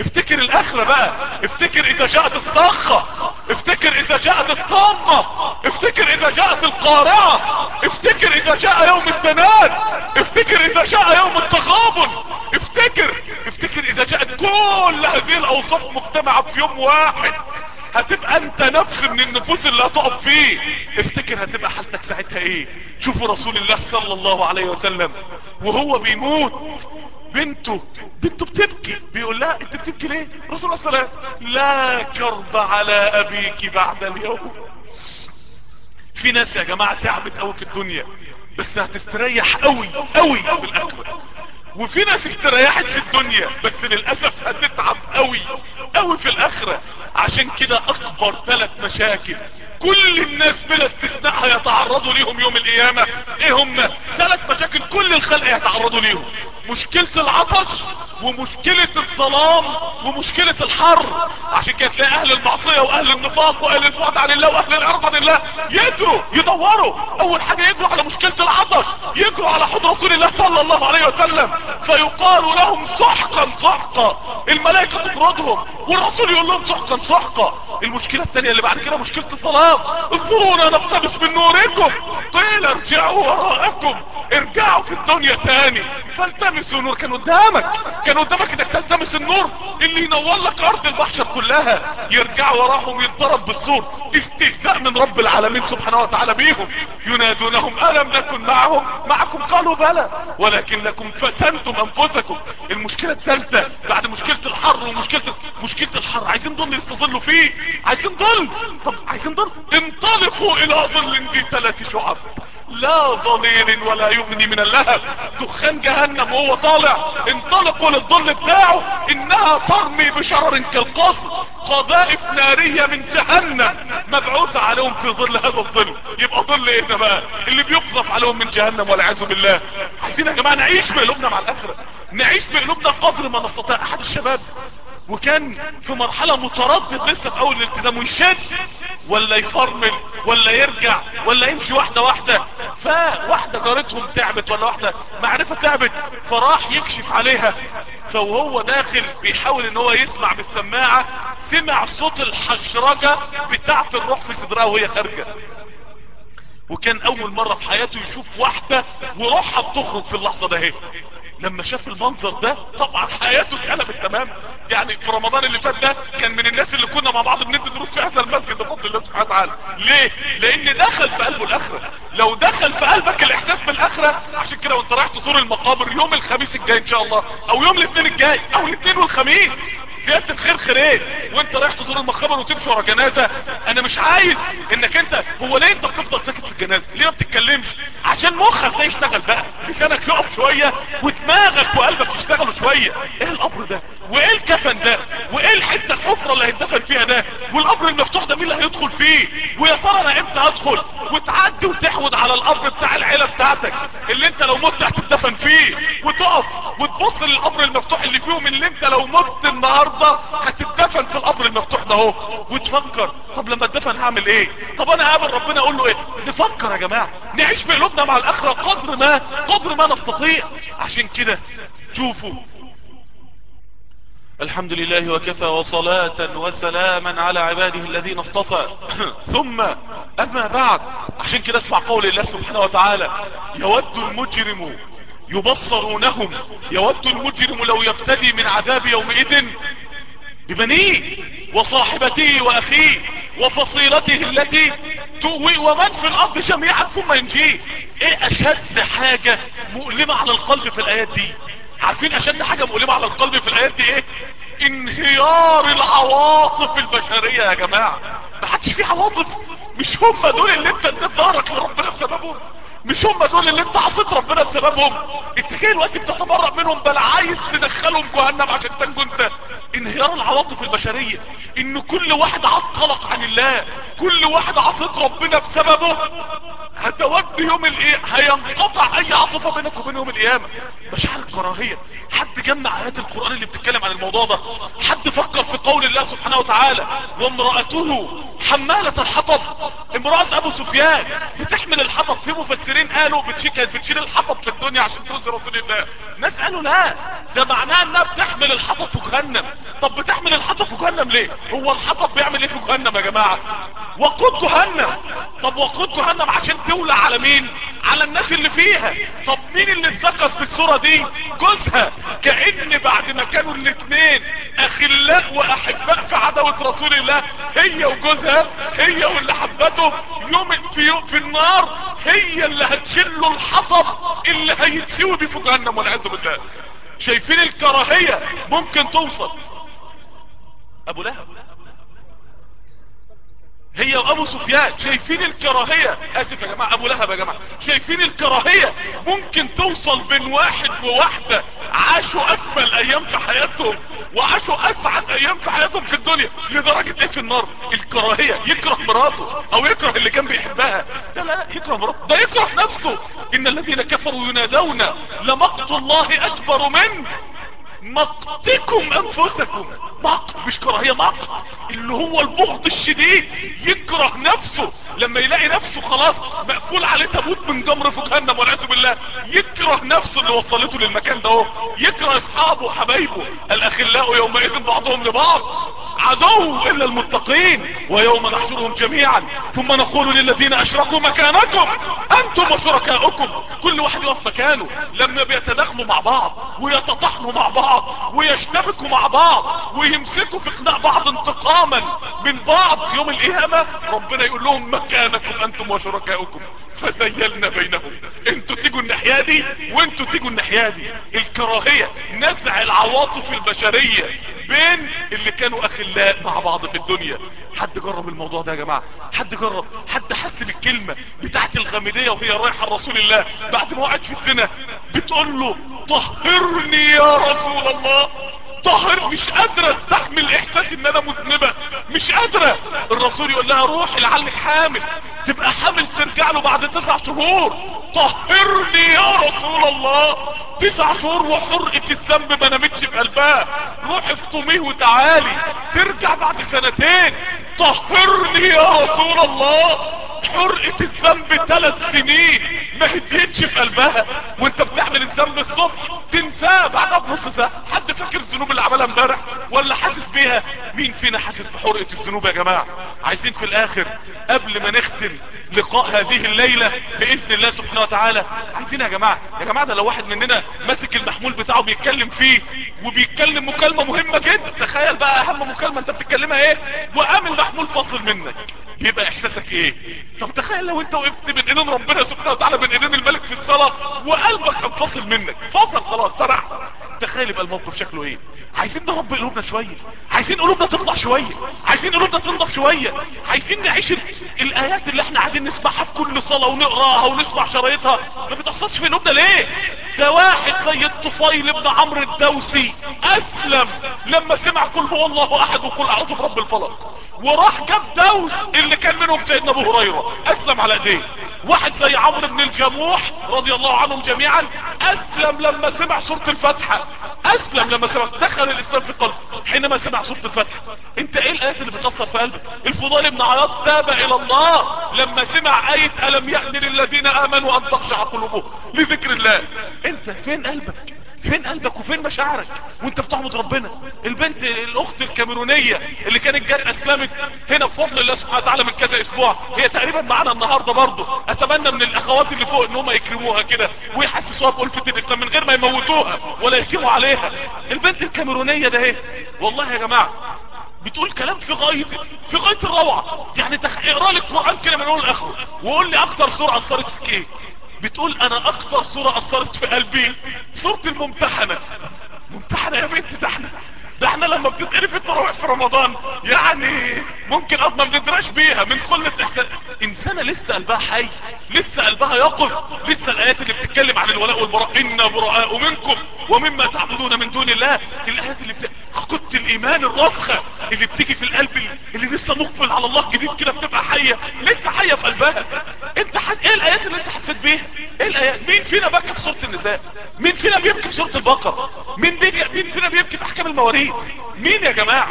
افتكر الآخرة بقى. افتكر إذا جاءت الصاخة. افتكر إذا جاءت الطامة. افتكر إذا جاءت القارعة. افتكر إذا جاء يوم التناد. افتكر إذا جاء يوم التغابن. افتكر. افتكر إذا جاءت كل هذه الأوصاف مجتمعة في يوم واحد. هتبقى انت نفس من النفوس اللي هتقف فيه. افتكر هتبقى حالتك ساعتها إيه. شوفوا رسول الله صلى الله عليه وسلم وهو بيموت. بنته بنته بتبكي. بيقول لها أنت بتبكي ليه؟ رسول الله صلى الله عليه وسلم لا كرب على أبيك بعد اليوم. في ناس يا جماعة تعبت قوي في الدنيا بس هتستريح قوي قوي في الاخره وفي ناس استريحت في الدنيا بس للأسف هتتعب قوي قوي في الآخرة. عشان كده أكبر ثلاث مشاكل. كل الناس بلا استثناء هيتعرضوا ليهم يوم القيامة. إيه هم؟ ثلاث مشاكل كل الخلق هيتعرضوا ليهم. مشكلة العطش ومشكلة الظلام ومشكلة الحر. عشان كده تلاقي أهل المعصية وأهل النفاق وأهل البعد عن الله وأهل الأرض عن الله يجروا يدوروا. أول حاجة يجروا على مشكلة العطش يجروا على حوض رسول الله صلى الله عليه وسلم. فيقال لهم سحقا سحقا الملائكة تطردهم والرسول يقول لهم سحقا سحقا المشكلة الثانية اللي بعد كده مشكلة الظلام. انظرونا نقتبس من نوركم. قيل ارجعوا وراءكم. ارجعوا في الدنيا تاني. فالتمسوا نور كان قدامك. كان قدامك إنك تلتمس النور اللي ينور لك أرض البحشر كلها. يرجع وراهم يتضرب بالسور. استهزاء من رب العالمين سبحانه وتعالى بيهم. ينادونهم ألم نكن معهم؟ معكم. قالوا بلى. ولكنكم فتنتم أنفسكم. المشكلة الثالثة بعد مشكلة الحر ومشكلة مشكلة الحر عايزين ظل يستظلوا فيه. عايزين ظل. طب عايزين ظل. انطلقوا إلى ظل ذي ثلاث شعب. لا ظليل ولا يغني من اللهب. دخان جهنم وهو طالع. انطلقوا للظل بتاعه. إنها ترمي بشرر كالقصر. قذائف نارية من جهنم. مبعوثة عليهم في ظل هذا الظل يبقى ظل إيه ده بقى؟ اللي بيقذف عليهم من جهنم والعياذ بالله. عايزين يا جماعة نعيش بقلوبنا مع الآخرة. نعيش بقلوبنا قدر ما نستطيع. أحد الشباب وكان في مرحلة متردد لسه في أول الالتزام ويشد ولا يفرمل ولا يرجع ولا يمشي واحدة واحدة. فواحدة جارتهم تعبت ولا واحدة معرفة تعبت فراح يكشف عليها. فوهو داخل بيحاول إن هو يسمع بالسماعة سمع صوت الحشرجة بتاعت الروح في صدرها وهي خارجة. وكان أول مرة في حياته يشوف واحدة وروحها بتخرج في اللحظة ده. هي لما شاف المنظر ده طبعا حياته اتقلبت تمام يعني في رمضان اللي فات ده كان من الناس اللي كنا مع بعض بندي دروس في هذا المسجد بفضل الله سبحانه وتعالى. ليه؟ لأن دخل في قلبه الآخرة. لو دخل في قلبك الإحساس بالآخرة عشان كده وأنت رايح تزور المقابر يوم الخميس الجاي إن شاء الله أو يوم الاثنين الجاي أو الاثنين والخميس. زيادة الخير خيرين. وانت رايح تزور المقابر وتمشي ورا جنازة. أنا مش عايز إنك أنت هو ليه أنت بتفضل ساكت في الجنازة؟ ليه ما بتتكلمش؟ عشان مخك لا يشتغل بقى. لسانك يقف شوية ودماغك وقلبك يشتغلوا شوية. إيه القبر ده؟ وإيه الكفن ده؟ وإيه إيه الحتة الحفرة اللي هيتدفن فيها ده؟ والقبر المفتوح ده مين اللي هيدخل فيه؟ ويا ترى أنا إمتى هدخل؟ وتعدي وتحود على القبر بتاع العيلة بتاعتك اللي أنت لو مت هتتدفن فيه. وتقف وتبص للقبر المفتوح اللي فيهم اللي أنت لو مت النهارده هتتدفن في القبر المفتوح ده اهو. وتفكر طب لما اتدفن هعمل إيه؟ طب أنا هقابل ربنا أقول له إيه؟ نفكر يا جماعة. نعيش بقلوبنا مع الآخرة قدر ما قدر ما نستطيع. عشان كده شوفوا. الحمد لله وكفى وصلاة وسلاما على عباده الذين اصطفى. ثم أما بعد عشان كده اسمع قول الله سبحانه وتعالى يود المجرم يبصرونهم يود المجرم لو يفتدي من عذاب يومئذ ببنيه وصاحبته وأخيه وفصيلته التي ومن في الأرض جميعا ثم ينجيه. إيه أشد حاجة مؤلمة على القلب في الآيات دي؟ عارفين أشد حاجة مؤلمة على القلب في الآيات دي إيه؟ انهيار العواطف البشرية يا جماعة. ما حدش فيه عواطف. مش هم دول اللي أنت اديت ظهرك لربنا بسببهم. مش هم دول اللي انت عصيت ربنا بسببهم. انت جاي الوقت بتتبرأ منهم بل عايز تدخلهم جهنم عشان تنجو انت. انهيار العواطف البشرية. إن كل واحد عطلق عن الله. كل واحد عصيت ربنا بسببه. هتود يوم الايه هينقطع أي عاطفة بينك وبين يوم القيامة. مشاعر الكراهية. حد جمع آيات القرآن اللي بتتكلم عن الموضوع ده؟ حد فكر في قول الله سبحانه وتعالى وامرأته حمالة الحطب امرأة أبو سفيان بتحمل الحطب في مفسرين قالوا كانت بتشيل الحطب في الدنيا عشان توزي رسول الله. ناس قالوا لا ده معناه إنها بتحمل الحطب في جهنم. طب بتحمل الحطب في جهنم ليه؟ هو الحطب بيعمل إيه في جهنم يا جماعة؟ وقود جهنم. طب وقود جهنم عشان تولع على مين؟ على الناس اللي فيها. طب مين اللي اتذكر في الصورة دي؟ جوزها. كأن بعد ما كانوا الاثنين أخلاء وأحباء في عداوة رسول الله هي وجوزها هي واللي حبته يوم في, يوم في النار هي اللي هتشيل له الحطب اللي هيتسوي بيه في جهنم والعياذ بالله. شايفين الكراهية ممكن توصل. أبو لهب. هي وابو سفيان. شايفين الكراهية؟ آسف يا جماعة أبو لهب يا جماعة. شايفين الكراهية؟ ممكن توصل بين واحد وواحدة. عاشوا أجمل أيام في حياتهم وعاشوا أسعد أيام في حياتهم في الدنيا. لدرجة إيه في النار؟ الكراهية. يكره مراته أو يكره اللي كان بيحبها. ده لا لا يكره مراته ده يكره نفسه. إن الذين كفروا ينادون لمقت الله أكبر من مقتكم أنفسكم. مقت مش كراهية مقت. اللي هو البغض الشديد يكره نفسه. لما يلاقي نفسه خلاص مقفول عليه تابوت من جمر في جهنم والعياذ بالله. يكره نفسه اللي وصلته للمكان ده يكره أصحابه وحبايبه. الأخلاء يومئذ بعضهم لبعض. عدو إلا المتقين. ويوم نحشرهم جميعا. ثم نقول للذين أشركوا مكانكم. أنتم وشركاؤكم. كل واحد يقف مكانه. لما بيتداخلوا مع بعض ويتطحنوا مع بعض. ويشتبكوا مع بعض ويمسكوا في خناق بعض انتقاما من بعض يوم القيامة. ربنا يقول لهم مكانكم أنتم وشركاؤكم. فزيلنا بينهم. أنتوا تيجوا الناحية دي وانتوا تيجوا الناحية دي. الكراهية نزع العواطف البشرية بين اللي كانوا اخلاء مع بعض في الدنيا. حد جرب الموضوع ده يا جماعة؟ حد جرب؟ حد حس بالكلمة بتاعت الغامدية وهي رايحة لرسول الله بعد ما وقعت في الزنا؟ بتقول له طهرني يا رسول الله. طهر مش قادرة أستحمل احساس إن أنا مذنبة. مش قادرة. الرسول يقول لها روحي لعلك حامل. تبقى حامل ترجع له بعد تسع شهور. طهرني يا رسول الله. تسع شهور وحرقة الذنب ما نامتش في قلبها. روحي افطميه وتعالي. ترجع بعد سنتين. طهرني يا رسول الله. حرقة الذنب ثلاث سنين ما هديتش في قلبها وانت بتعمل الذنب الصبح تنساه بعدها بنص ساعة. حد فاكر الذنوب اللي عملها امبارح؟ ولا حاسس بيها؟ مين فينا حاسس بحرقة الذنوب يا جماعة؟ عايزين في الآخر قبل ما نختم لقاء هذه الليلة بإذن الله سبحانه وتعالى عايزين يا جماعة يا جماعة ده لو واحد مننا ماسك المحمول بتاعه بيتكلم فيه وبيتكلم مكالمة مهمة جدا. تخيل بقى أهم مكالمة أنت بتتكلمها إيه؟ وقام المحمول فاصل منك. يبقى إحساسك إيه؟ طب تخيل لو انت وقفت بين ايدين ربنا سبحانه وتعالى بين ايدين الملك في الصلاة وقلبك كان فاصل منك. فاصل خلاص سرحت تخيل يبقى الموقف شكله إيه؟ عايزين نربي قلوبنا شوية. عايزين قلوبنا تطلع شوية. عايزين قلوبنا تنضف شوية. عايزين نعيش ال... الآيات اللي إحنا قاعدين نسمعها في كل صلاة ونقراها ونسمع شرايطها. ما بتأثرش في قلوبنا ليه؟ ده واحد زي الطفيل ابن عمرو الدوسي أسلم لما سمع قل هو الله أحد وقل أعوذ برب الفلق. وراح جاب دوس اللي كان منهم سيدنا أبو هريرة. أسلم على ايديه واحد زي عمرو بن الجموح رضي الله عنهم جميعا أسلم لما سمع سورة الفاتحة. أسلم لما سمع دخل الإسلام في قلبه حينما سمع سورة الفاتحة. أنت إيه الآيات اللي بتأثر في قلبك؟ الفضال بن عياض تاب إلى الله لما سمع آية ألم يأن للذين آمنوا أن تخشع قلوبهم لذكر الله. أنت فين قلبك؟ فين قلبك وفين مشاعرك؟ وانت بتعبد ربنا. البنت الأخت الكاميرونية اللي كانت جات أسلمت هنا بفضل الله سبحانه وتعالى من كذا أسبوع. هي تقريبا معانا النهاردة برضو أتمنى من الأخوات اللي فوق إن هم يكرموها كده ويحسسوها بألفة الإسلام من غير ما يموتوها ولا يهجموا عليها. البنت الكاميرونية ده اهي والله يا جماعة بتقول كلام في غاية في غاية الروعة. يعني تخ... اقرأ لي القرآن كده من اول لآخره وقول لي أكتر سورة أثرت فيك إيه؟ بتقول أنا أكتر سورة أثرت في قلبي سورة الممتحنة. ممتحنة يا بنت ده إحنا ده إحنا لما بتتقري في التراويح في رمضان يعني ممكن اضمن ما بندراش بيها من قلة احسان إنسانة لسه قلبها حي لسه قلبها يقظ لسه الآيات اللي بتتكلم عن الولاء والبراء أنا براء منكم ومما تعبدون من دون الله. الآيات اللي بت... الإيمان الراسخة اللي بتيجي في القلب اللي لسه مقبل على الله جديد كده بتبقى حية لسه حية في قلبها. أنت حس... إيه الآيات اللي أنت حسيت بيها؟ إيه الآيات؟ مين فينا بكى في سورة النساء؟ مين فينا بيبكي في سورة البقرة؟ مين بيك... مين فينا بيبكي في أحكام المواريث؟ مين يا جماعة؟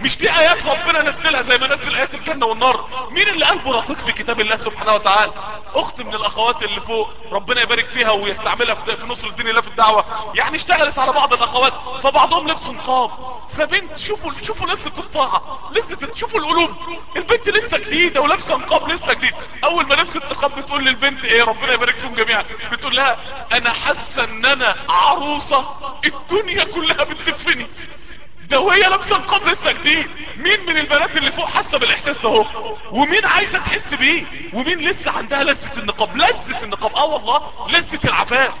مش دي آيات ربنا نزلها زي ما نزل آيات الجنة والنار. مين اللي قلبه رقيق في كتاب الله سبحانه وتعالى؟ أخت من الأخوات اللي فوق ربنا يبارك فيها ويستعملها في نصر الدين الله في الدعوة. يعني اشتغلت على بعض الأخوات فبعضهم لبس نقاب. فبنت شوفوا شوفوا لسه الطاعة لسه شوفوا القلوب. البنت لسه جديدة ولابسة نقاب لسه جديد. أول ما لبست نقاب بتقول للبنت إيه ربنا يبارك فيهم جميعا. بتقول لها أنا حاسة إن أنا عروسة. الدنيا كلها بتسفني ده وهي لابسة لسه جديد مين من البنات اللي فوق حاسة بالإحساس ده اهو ومين عايزة تحس بيه؟ ومين لسه عندها لذة النقاب؟ لذة النقاب. آه والله لذة العفاف.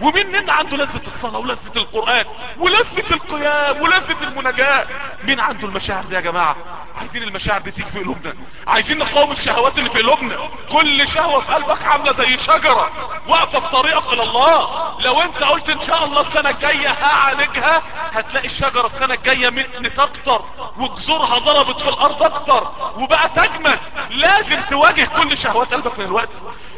ومين منا عنده لذة الصلاة ولذة القرآن ولذة القيام ولذة المناجاة؟ مين عنده المشاعر دي يا جماعة؟ عايزين المشاعر دي تيجي في قلوبنا. عايزين نقاوم الشهوات اللي في قلوبنا. كل شهوة في قلبك عاملة زي شجرة واقفة في طريقك الله. لو أنت قلت إن شاء الله السنة الجاية هعالجها هتلاقي الشجرة السنة الجاية متنت أكتر وجذورها ضربت في الأرض أكتر وبقت أجمل. لازم تواجه كل شهوات قلبك من الوقت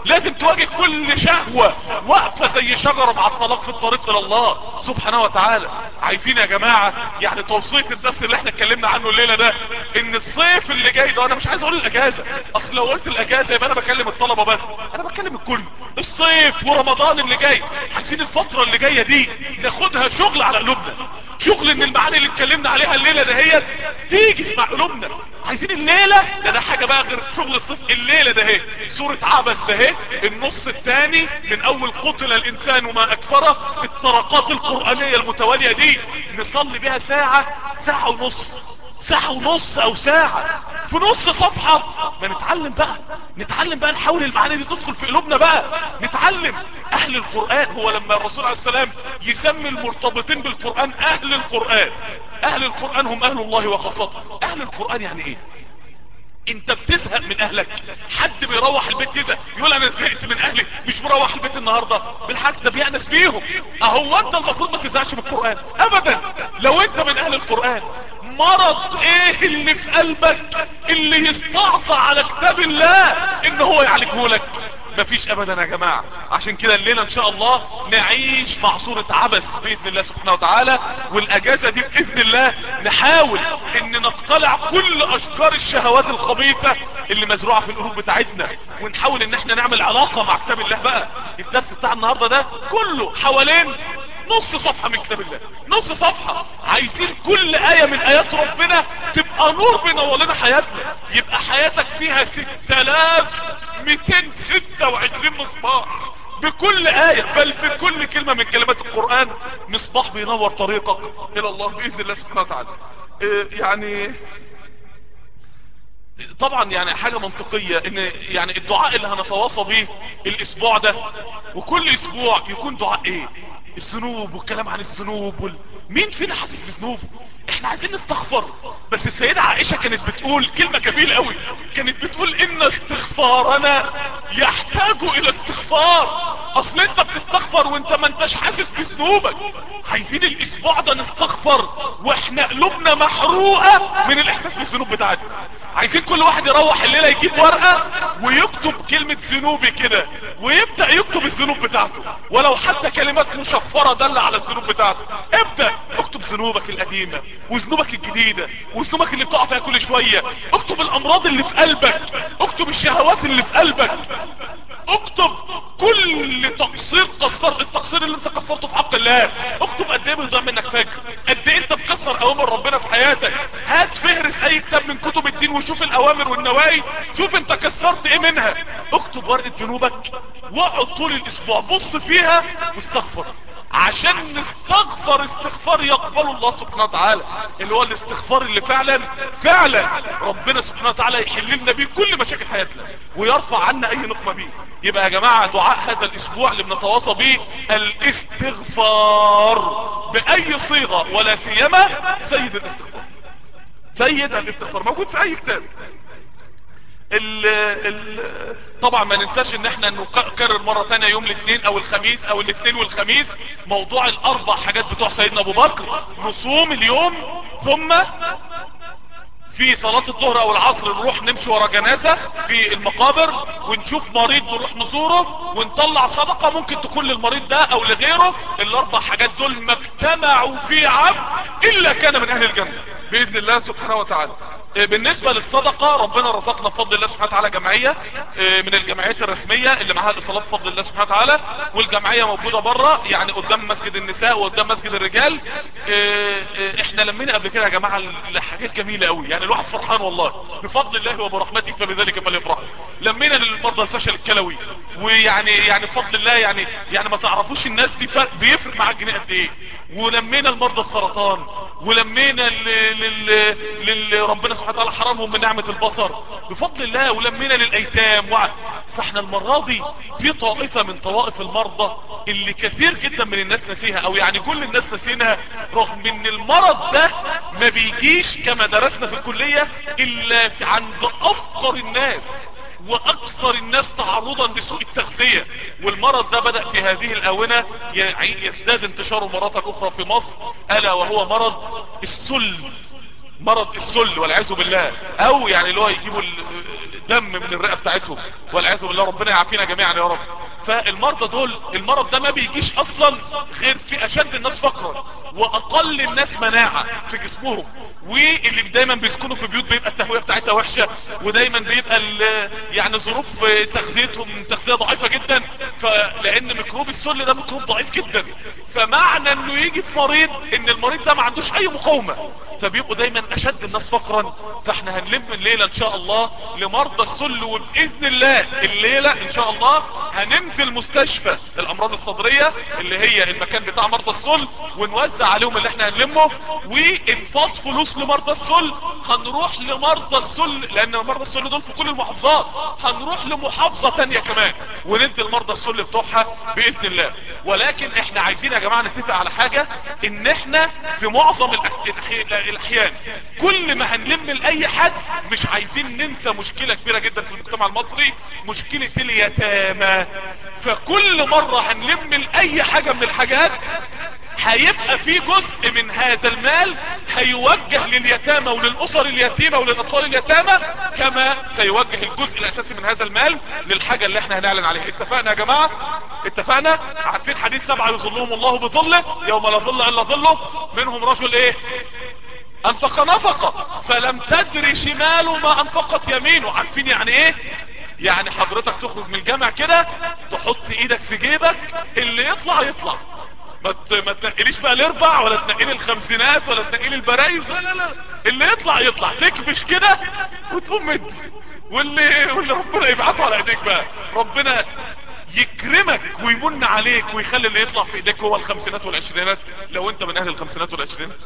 لازم تواجه كل شهوة واقفة زي شجرة مع الطلاق في الطريق إلى الله سبحانه وتعالى. عايزين يا جماعة يعني توصية الدرس اللي إحنا اتكلمنا عنه الليلة ده إن الصيف اللي جاي ده أنا مش عايز أقول الأجازة أصل لو قلت الأجازة يبقى أنا بكلم الطلبة بس. أنا بكلم الكل. الصيف ورمضان اللي جاي عايزين الفترة اللي جاية دي ناخدها شغل على قلوبنا. شغل ان المعاني اللي اتكلمنا عليها الليلة دهيت تيجي مع قلوبنا عايزين الليلة؟ ده ده حاجة بقى غير شغل الصيف الليلة ده هي سورة عبس ده هي النص الثاني من أول قتل الإنسان وما أكفره الطرقات القرآنية المتوالية دي. نصلي بها ساعة ساعة ونص. ساعة ونص أو ساعة. في نص صفحة. ما نتعلم بقى. نتعلم بقى نحاول المعاني دي تدخل في قلوبنا بقى. نتعلم. أهل القرآن هو لما الرسول عليه السلام يسمي المرتبطين بالقرآن أهل القرآن. أهل القرآن هم أهل الله وخاصته أهل القرآن يعني إيه؟ أنت بتزهق من أهلك. حد بيروح البيت يزهق. يقول أنا زهقت من أهلي. مش مروح البيت النهاردة. بالعكس ده بيأنس بيهم. أهو أنت المفروض ما تزهقش من القرآن. ابدا. لو أنت من أهل القرآن مرض إيه اللي في قلبك اللي يستعصى على كتاب الله ان هو يعالجه لك مفيش ابدا يا جماعة. عشان كده الليلة ان شاء الله نعيش مع صورة عبس بإذن الله سبحانه وتعالى والأجازة دي بإذن الله نحاول إن نقتلع كل أشجار الشهوات الخبيثة اللي مزروعة في القلوب بتاعتنا ونحاول إن إحنا نعمل علاقة مع كتاب الله بقى. الدرس بتاع النهاردة ده كله حوالين نص صفحة من كتاب الله. نص صفحة. عايزين كل آية من آيات ربنا تبقى نور بينور لنا حياتنا. يبقى حياتك فيها 6226 مصباح. بكل آية. بل بكل كلمة من كلمات القرآن مصباح بينور طريقك إلى الله بإذن الله سبحانه وتعالى. إيه يعني طبعا يعني حاجة منطقية إن يعني الدعاء اللي هنتواصى به الأسبوع ده وكل أسبوع يكون دعاء إيه؟ الذنوب والكلام عن الذنوب وال... مين فينا حاسس بذنوب؟ إحنا عايزين نستغفر. بس السيدة عائشة كانت بتقول كلمة جميلة قوي. كانت بتقول إن استغفارنا يحتاج إلى استغفار. أصل أنت بتستغفر وأنت ما أنتش حاسس بذنوبك. عايزين الأسبوع ده نستغفر وإحنا قلوبنا محروقة من الإحساس بالذنوب بتاعتنا. عايزين كل واحد يروح الليلة يجيب ورقة ويكتب كلمة ذنوبي كده. ويبدأ يكتب الذنوب بتاعته. ولو حتى كلمات مشفرة دل على الذنوب بتاعته. ابدأ اكتب ذنوبك القديمة. وذنوبك الجديدة وذنوبك اللي بتقع فيها كل شوية. اكتب الأمراض اللي في قلبك. اكتب الشهوات اللي في قلبك. اكتب كل تقصير قصر التقصير اللي انت قصرته في حق الله. اكتب قد إيه بيضيع منك فجر. قد إيه انت مكسر أوامر ربنا في حياتك. هات فهرس أي كتاب من كتب الدين وشوف الأوامر والنواهي. شوف انت كسرت إيه منها. اكتب ورقة ذنوبك. واقعد طول الأسبوع. بص فيها واستغفر. عشان نستغفر استغفار يقبله الله سبحانه وتعالى. اللي هو الاستغفار اللي فعلا فعلا ربنا سبحانه وتعالى يحل لنا بيه كل مشاكل حياتنا ويرفع عنا أي نقمة بيه. يبقى يا جماعة دعاء هذا الأسبوع اللي بنتواصى بيه الاستغفار بأي صيغة ولا سيما سيد الاستغفار. سيد الاستغفار. موجود في أي كتاب. ال ال طبعا ما ننساش إن إحنا نكرر مرة تانية يوم الاثنين أو الخميس أو الاثنين والخميس موضوع الأربع حاجات بتوع سيدنا أبو بكر. نصوم اليوم ثم في صلاة الظهر أو العصر نروح نمشي ورا جنازة في المقابر ونشوف مريض نروح نزوره ونطلع صدقة ممكن تكون للمريض ده أو لغيره. الأربع حاجات دول ما اجتمعوا في عبد إلا كان من أهل الجنة. بإذن الله سبحانه وتعالى. بالنسبة للصدقة ربنا رزقنا بفضل الله سبحانه وتعالى جمعية من الجمعيات الرسمية اللي معاها الاصالات بفضل الله سبحانه وتعالى والجمعية موجودة بره يعني قدام مسجد النساء وقدام مسجد الرجال. إحنا لمينا قبل كده يا جماعة لحاجات جميلة قوي يعني الواحد فرحان والله بفضل الله وبرحمته فبذلك فليفرح. لمينا للمرضى الفشل الكلوي ويعني يعني بفضل الله يعني يعني ما تعرفوش الناس دي فرق بيفرق معاك جنيه قد إيه. ولمينا لمرضى السرطان ولمينا لل لل ربنا سبحانه وتعالى حرمهم من نعمة البصر. بفضل الله ولمينا للأيتام. وع... فإحنا المرة دي في طائفة من طوائف المرضى اللي كثير جدا من الناس نسيها أو يعني كل الناس نسينها رغم إن المرض ده ما بيجيش كما درسنا في الكلية إلا في عند أفقر الناس وأكثر الناس تعرضا لسوء التغذية. والمرض ده بدأ في هذه الآونة يزداد انتشاره مرة أخرى في مصر ألا وهو مرض السل. مرض السل والعياذ بالله. أو يعني اللي هو يجيبوا الدم من الرئة بتاعتهم. والعياذ بالله ربنا يعافينا جميعا يا رب. فالمرضى دول المرض ده ما بيجيش أصلا غير في أشد الناس فقرا وأقل الناس مناعة في جسمهم. واللي دايما بيسكنوا في بيوت بيبقى التهوية بتاعتها وحشة ودايما بيبقى يعني ظروف تغذيتهم تغذية ضعيفة جدا فلان ميكروب السل ده ميكروب ضعيف جدا. فمعنى إنه يجي في مريض إن المريض ده ما عندوش أي مقاومة فبيبقوا دايما أشد الناس فقرا. فإحنا هنلم الليلة إن شاء الله لمرضى السل وبإذن الله الليلة إن شاء الله هننزل مستشفى الأمراض الصدرية اللي هي المكان بتاع مرضى السل ونوزع عليهم اللي إحنا هنلمه وإنفاض فلوس لمرضى السل هنروح لمرضى السل لأن مرضى السل دول في كل المحافظات. هنروح لمحافظة تانية كمان وندي المرضى السل بتوعها بإذن الله. ولكن إحنا عايزين يا جماعة نتفق على حاجة إن إحنا في معظم الأحيان كل ما هنلم لأي حد مش عايزين ننسى مشكلة كبيرة جدا في المجتمع المصري مشكلة اليتامى. فكل مرة هنلم لاي حاجة من الحاجات هيبقى في جزء من هذا المال هيوجه لليتامى وللأسر اليتيمة وللأطفال اليتامى كما سيوجه الجزء الأساسي من هذا المال للحاجة اللي إحنا هنعلن عليها. اتفقنا يا جماعة؟ اتفقنا؟ عارفين حديث سبعة يظلهم الله بظله يوم لا ظل إلا ظله منهم رجل إيه؟ أنفق نفقة فلم تدري شماله ما أنفقت يمينه. عارفين يعني إيه؟ يعني حضرتك تخرج من الجامع كده تحط إيدك في جيبك اللي يطلع يطلع. ما ما تنقليش بقى الاربع ولا تنقلي الخمسينات ولا تنقلي البرايز لا لا لا. اللي يطلع يطلع. تكبش كده وتقوم مد. واللي واللي ربنا يبعته على ايديك بقى. ربنا يكرمك ويمن عليك ويخلي اللي يطلع في ايديك هو الخمسينات والعشرينات. لو انت من أهل الخمسينات والعشرينات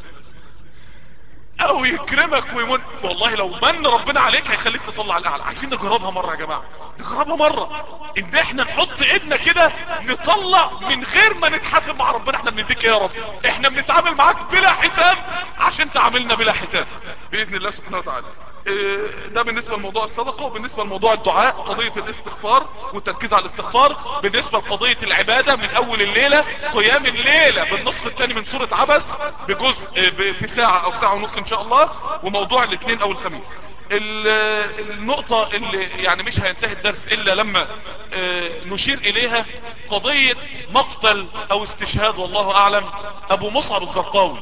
أو يكرمك ويمن. والله لو من ربنا عليك هيخليك تطلع الأعلى. عايزين نجربها مرة يا جماعة. نجربها مرة. إن إحنا نحط إيدنا كده نطلع من غير ما نتحاسب مع ربنا. إحنا بنديك إيه يا رب؟ إحنا بنتعامل معاك بلا حساب عشان تعاملنا بلا حساب. بإذن الله سبحانه وتعالى. ده بالنسبة لموضوع الصدقة وبالنسبة لموضوع الدعاء قضية الاستغفار والتركيز على الاستغفار. بالنسبة لقضية العبادة من أول الليلة قيام الليلة بالنصف الثاني من سورة عبس بجزء إيه، في ساعة أو ساعة ونص إن شاء الله وموضوع الاثنين أو الخميس. ال- النقطة اللي يعني مش هينتهي الدرس إلا لما آه، نشير إليها قضية مقتل أو استشهاد والله أعلم أبو مصعب الزرقاوي.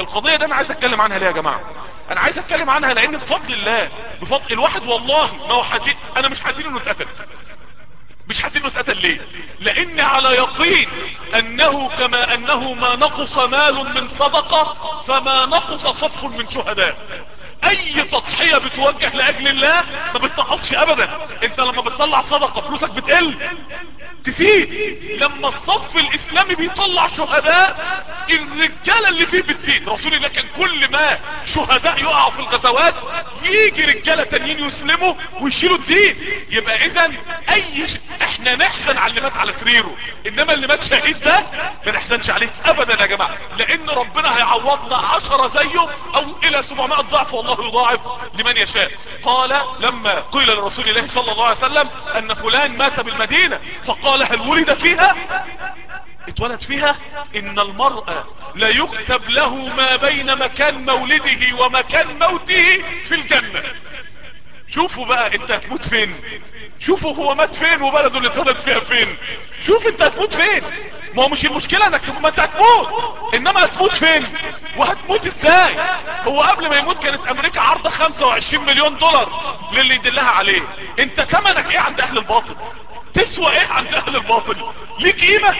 القضية دي أنا عايز أتكلم عنها ليه يا جماعة؟ أنا عايز أتكلم عنها لأن بفضل الله بفضل الواحد والله ما هو حزين. أنا مش حزين إنه اتقتل. مش حاسين إنه اتقتل ليه؟ لأن على يقين أنه كما أنه ما نقص مال من صدقة فما نقص صف من شهداء. أي تضحية بتوجه لأجل الله ما بتنقصش ابدا. أنت لما بتطلع صدقة فلوسك بتقل. تزيد. لما الصف الإسلامي بيطلع شهداء الرجالة اللي فيه بتزيد. رسول الله كان كل ما شهداء يقعوا في الغزوات يجي رجالة تانيين يسلموا ويشيلوا الدين. يبقى اذا أي ش... إحنا نحزن على اللي مات على سريره. إنما اللي مات شهيد ده ما نحزنش عليه ابدا يا جماعة. لأن ربنا هيعوضنا عشرة زيه أو إلى 700 ضعف والله يضاعف لمن يشاء. قال لما قيل لرسول الله صلى الله عليه وسلم أن فلان مات بالمدينة فقال هل ولد فيها؟ اتولد فيها؟ إن المرأة لا يكتب له ما بين مكان مولده ومكان موته في الجنة. شوفوا بقى أنت هتموت فين. شوفوا هو مات فين وبلده اللي اتولد فيها فين. شوف أنت هتموت فين. ما هو مش المشكلة انك ما انت هتموت. انما هتموت فين؟ وهتموت إزاي؟ هو قبل ما يموت كانت أمريكا عارضة 25 مليون دولار للي يدلها عليه. انت تمنك إيه عند أهل الباطل؟ تسوى إيه عند أهل الباطل؟ ليك قيمة؟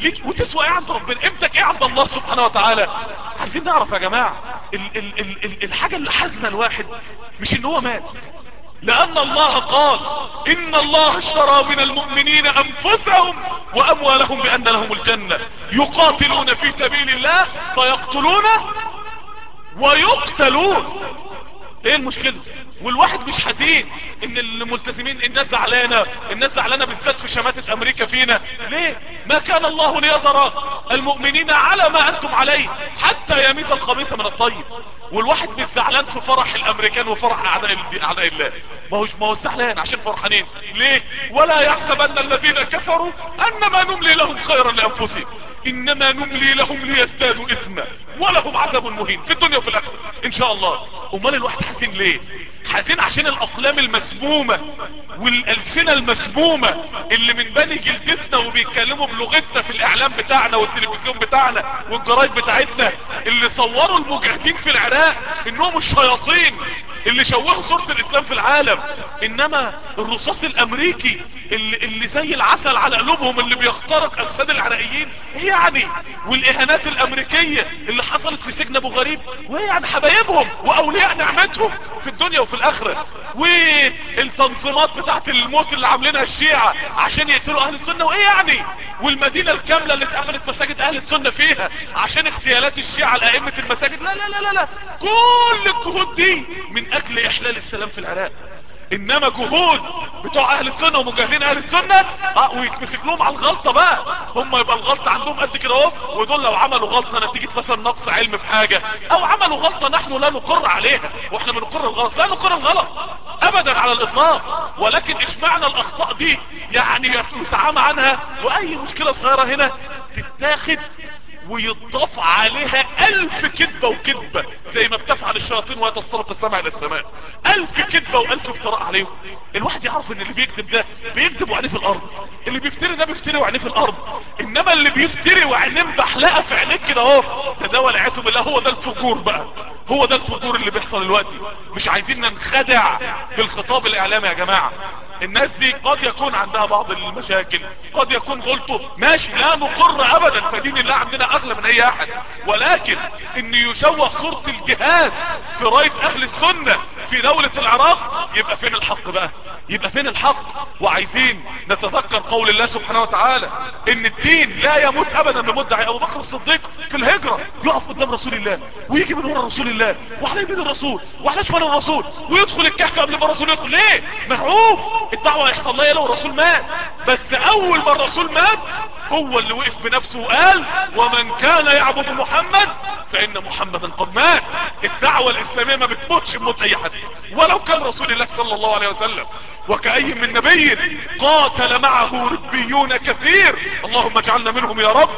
ليك وتسوى إيه عند ربنا؟ قيمتك إيه عند الله سبحانه وتعالى؟ عايزين نعرف يا جماعة ال ال ال ال الحاجة اللي حزنة الواحد مش ان هو مات. لأن الله قال إن الله اشترى من المؤمنين أنفسهم وأموالهم بأن لهم الجنة. يقاتلون في سبيل الله فيقتلون ويقتلون. إيه المشكلة؟ والواحد مش حزين إن الملتزمين الناس زعلانة الناس زعلانة بالذات في شماتة أمريكا فينا. ليه؟ ما كان الله ليذر المؤمنين على ما أنتم عليه حتى يميز الخبيث من الطيب. والواحد مش زعلان في فرح الأمريكان وفرح أعداء أعداء الله. ما هوش ما هو زعلان عشان فرحانين. ليه؟ ولا يحسبن الذين كفروا أنما نملي لهم خيرا لأنفسهم. إنما نملي لهم ليزدادوا إثما ولهم عذاب مهين في الدنيا وفي الآخرة. إن شاء الله. أمال الواحد حزين ليه؟ حزين عشان الأقلام المسمومة والألسنة المسمومة اللي من بني جلدتنا وبيتكلموا بلغتنا في الإعلام بتاعنا والتلفزيون بتاعنا والجرايد بتاعتنا اللي صوروا المجاهدين في العراق. إنهم الشياطين. اللي شوهوا صورة الإسلام في العالم إنما الرصاص الأمريكي اللي, اللي زي العسل على قلوبهم اللي بيخترق أجساد العراقيين إيه يعني؟ والإهانات الأمريكية اللي حصلت في سجن أبو غريب وإيه يعني حبايبهم وأولياء نعمتهم في الدنيا وفي الآخرة؟ والتنظيمات بتاعت الموت اللي عاملينها الشيعة عشان يقتلوا أهل السنة وإيه يعني؟ والمدينة الكاملة اللي اتقفلت مساجد أهل السنة فيها عشان اغتيالات الشيعة لأئمة المساجد. لا لا لا لا, لا. كل الجهود دي من أجل إحلال السلام في العراق. إنما جهود بتوع أهل السنة ومجاهدين أهل السنة آه ويتمسك لهم على الغلطة بقى. هم يبقى الغلطة عندهم قد كده أهو ودول لو عملوا غلطة نتيجة مثلا نقص علم في حاجة أو عملوا غلطة نحن لا نقر عليها وإحنا بنقر الغلط. لا نقر الغلط ابدا على الإطلاق. ولكن اشمعنى الأخطاء دي يعني يتعامى عنها وأي مشكلة صغيرة هنا تتاخد ويضاف عليها ألف كذبة وكذبة زي ما بتفعل الشياطين وهي تسترق السمع إلى السماء. ألف كذبة وألف افتراء عليهم. الواحد يعرف إن اللي بيكذب ده بيكذب وعينيه في الأرض. اللي بيفتري ده بيفتري وعينيه في الأرض. إنما اللي بيفتري وعينيه محلقة في عينيك كده أهو ده ده والعياذ بالله هو ده الفجور بقى. هو ده الفجور اللي بيحصل دلوقتي. مش عايزين ننخدع بالخطاب الإعلامي يا جماعة. الناس دي قد يكون عندها بعض المشاكل قد يكون غلطه ماشي لا نقر ابدا فدين الله عندنا أغلى من أي أحد. ولكن إن يشوه صورة الجهاد في راية أهل السنة في دولة العراق يبقى فين الحق بقى؟ يبقى فين الحق؟ وعايزين نتذكر قول الله سبحانه وتعالى إن الدين لا يموت ابدا بمدعي أبو بكر الصديق في الهجرة. يقف قدام رسول الله ويجي من ورا رسول الله وعلى يمين الرسول وعلى شمال الرسول ويدخل الكهف قبل ما الرسول يدخل. ليه؟ مرعوب. الدعوة هيحصل لها لو الرسول مات. بس أول ما الرسول مات هو اللي وقف بنفسه وقال ومن كان يعبد محمد فإن محمدا قد مات. الدعوة الإسلامية ما بتموتش بموت أي حد. ولو كان رسول الله صلى الله عليه وسلم. وكأي من نبي قاتل معه ربيون كثير. اللهم اجعلنا منهم يا رب.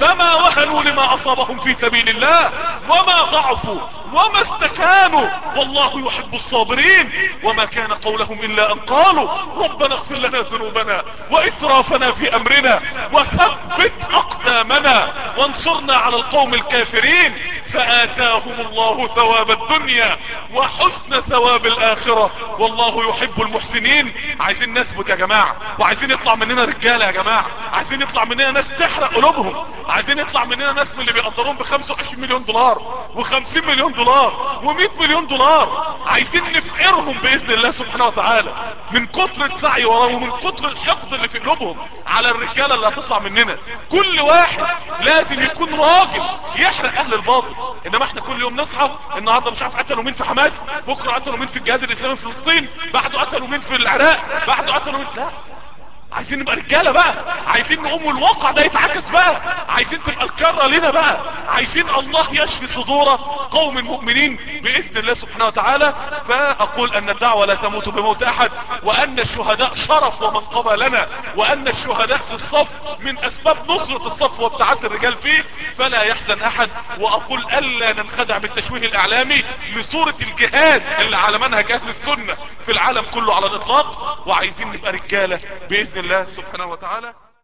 فما وهنوا لما أصابهم في سبيل الله وما ضعفوا وما استكانوا. والله يحب الصابرين. وما كان قولهم إلا أن قالوا ربنا اغفر لنا ذنوبنا وإسرافنا في أمرنا وثبت أقدامنا وانصرنا على القوم الكافرين. فآتاهم الله ثواب الدنيا وحسن ثواب الآخرة. والله يحب المحسنين. عايزين نثبت يا جماعة وعايزين يطلع مننا رجالة يا جماعة عايزين يطلع مننا ناس تحرق قلوبهم عايزين يطلع مننا ناس من اللي بيقدرون ب 25 مليون دولار و50 مليون دولار و100 مليون دولار عايزين نفقرهم بإذن الله سبحانه وتعالى من كتر السعي وراهم ومن كتر الحقد اللي في قلوبهم على الرجالة اللي هتطلع مننا. كل واحد لازم يكون راجل يحرق أهل الباطل. إنما إحنا كل يوم نصحى النهارده مش عارف قتلوا مين في حماس بكرة قتلوا مين في الجهاد الإسلامي في فلسطين بعده قتلوا مين في العراق بعده قتلوا لا. عايزين نبقى رجالة بقى. عايزين نقوم الواقع ده يتعكس بقى. عايزين تبقى الكره لنا بقى. عايزين الله يشفي صدور قوم مؤمنين بإذن الله سبحانه وتعالى. فأقول أن الدعوة لا تموت بموت أحد وأن الشهداء شرف ومنقبه لنا وأن الشهداء في الصف من أسباب نصرة الصف وابتعاث الرجال فيه. فلا يحزن أحد. وأقول ألا ننخدع بالتشويه الإعلامي لصورة الجهاد اللي على منهج أهل السنة في العالم كله على الإطلاق. وعايزين نبقى رجالة بإذن الله سبحانه وتعالى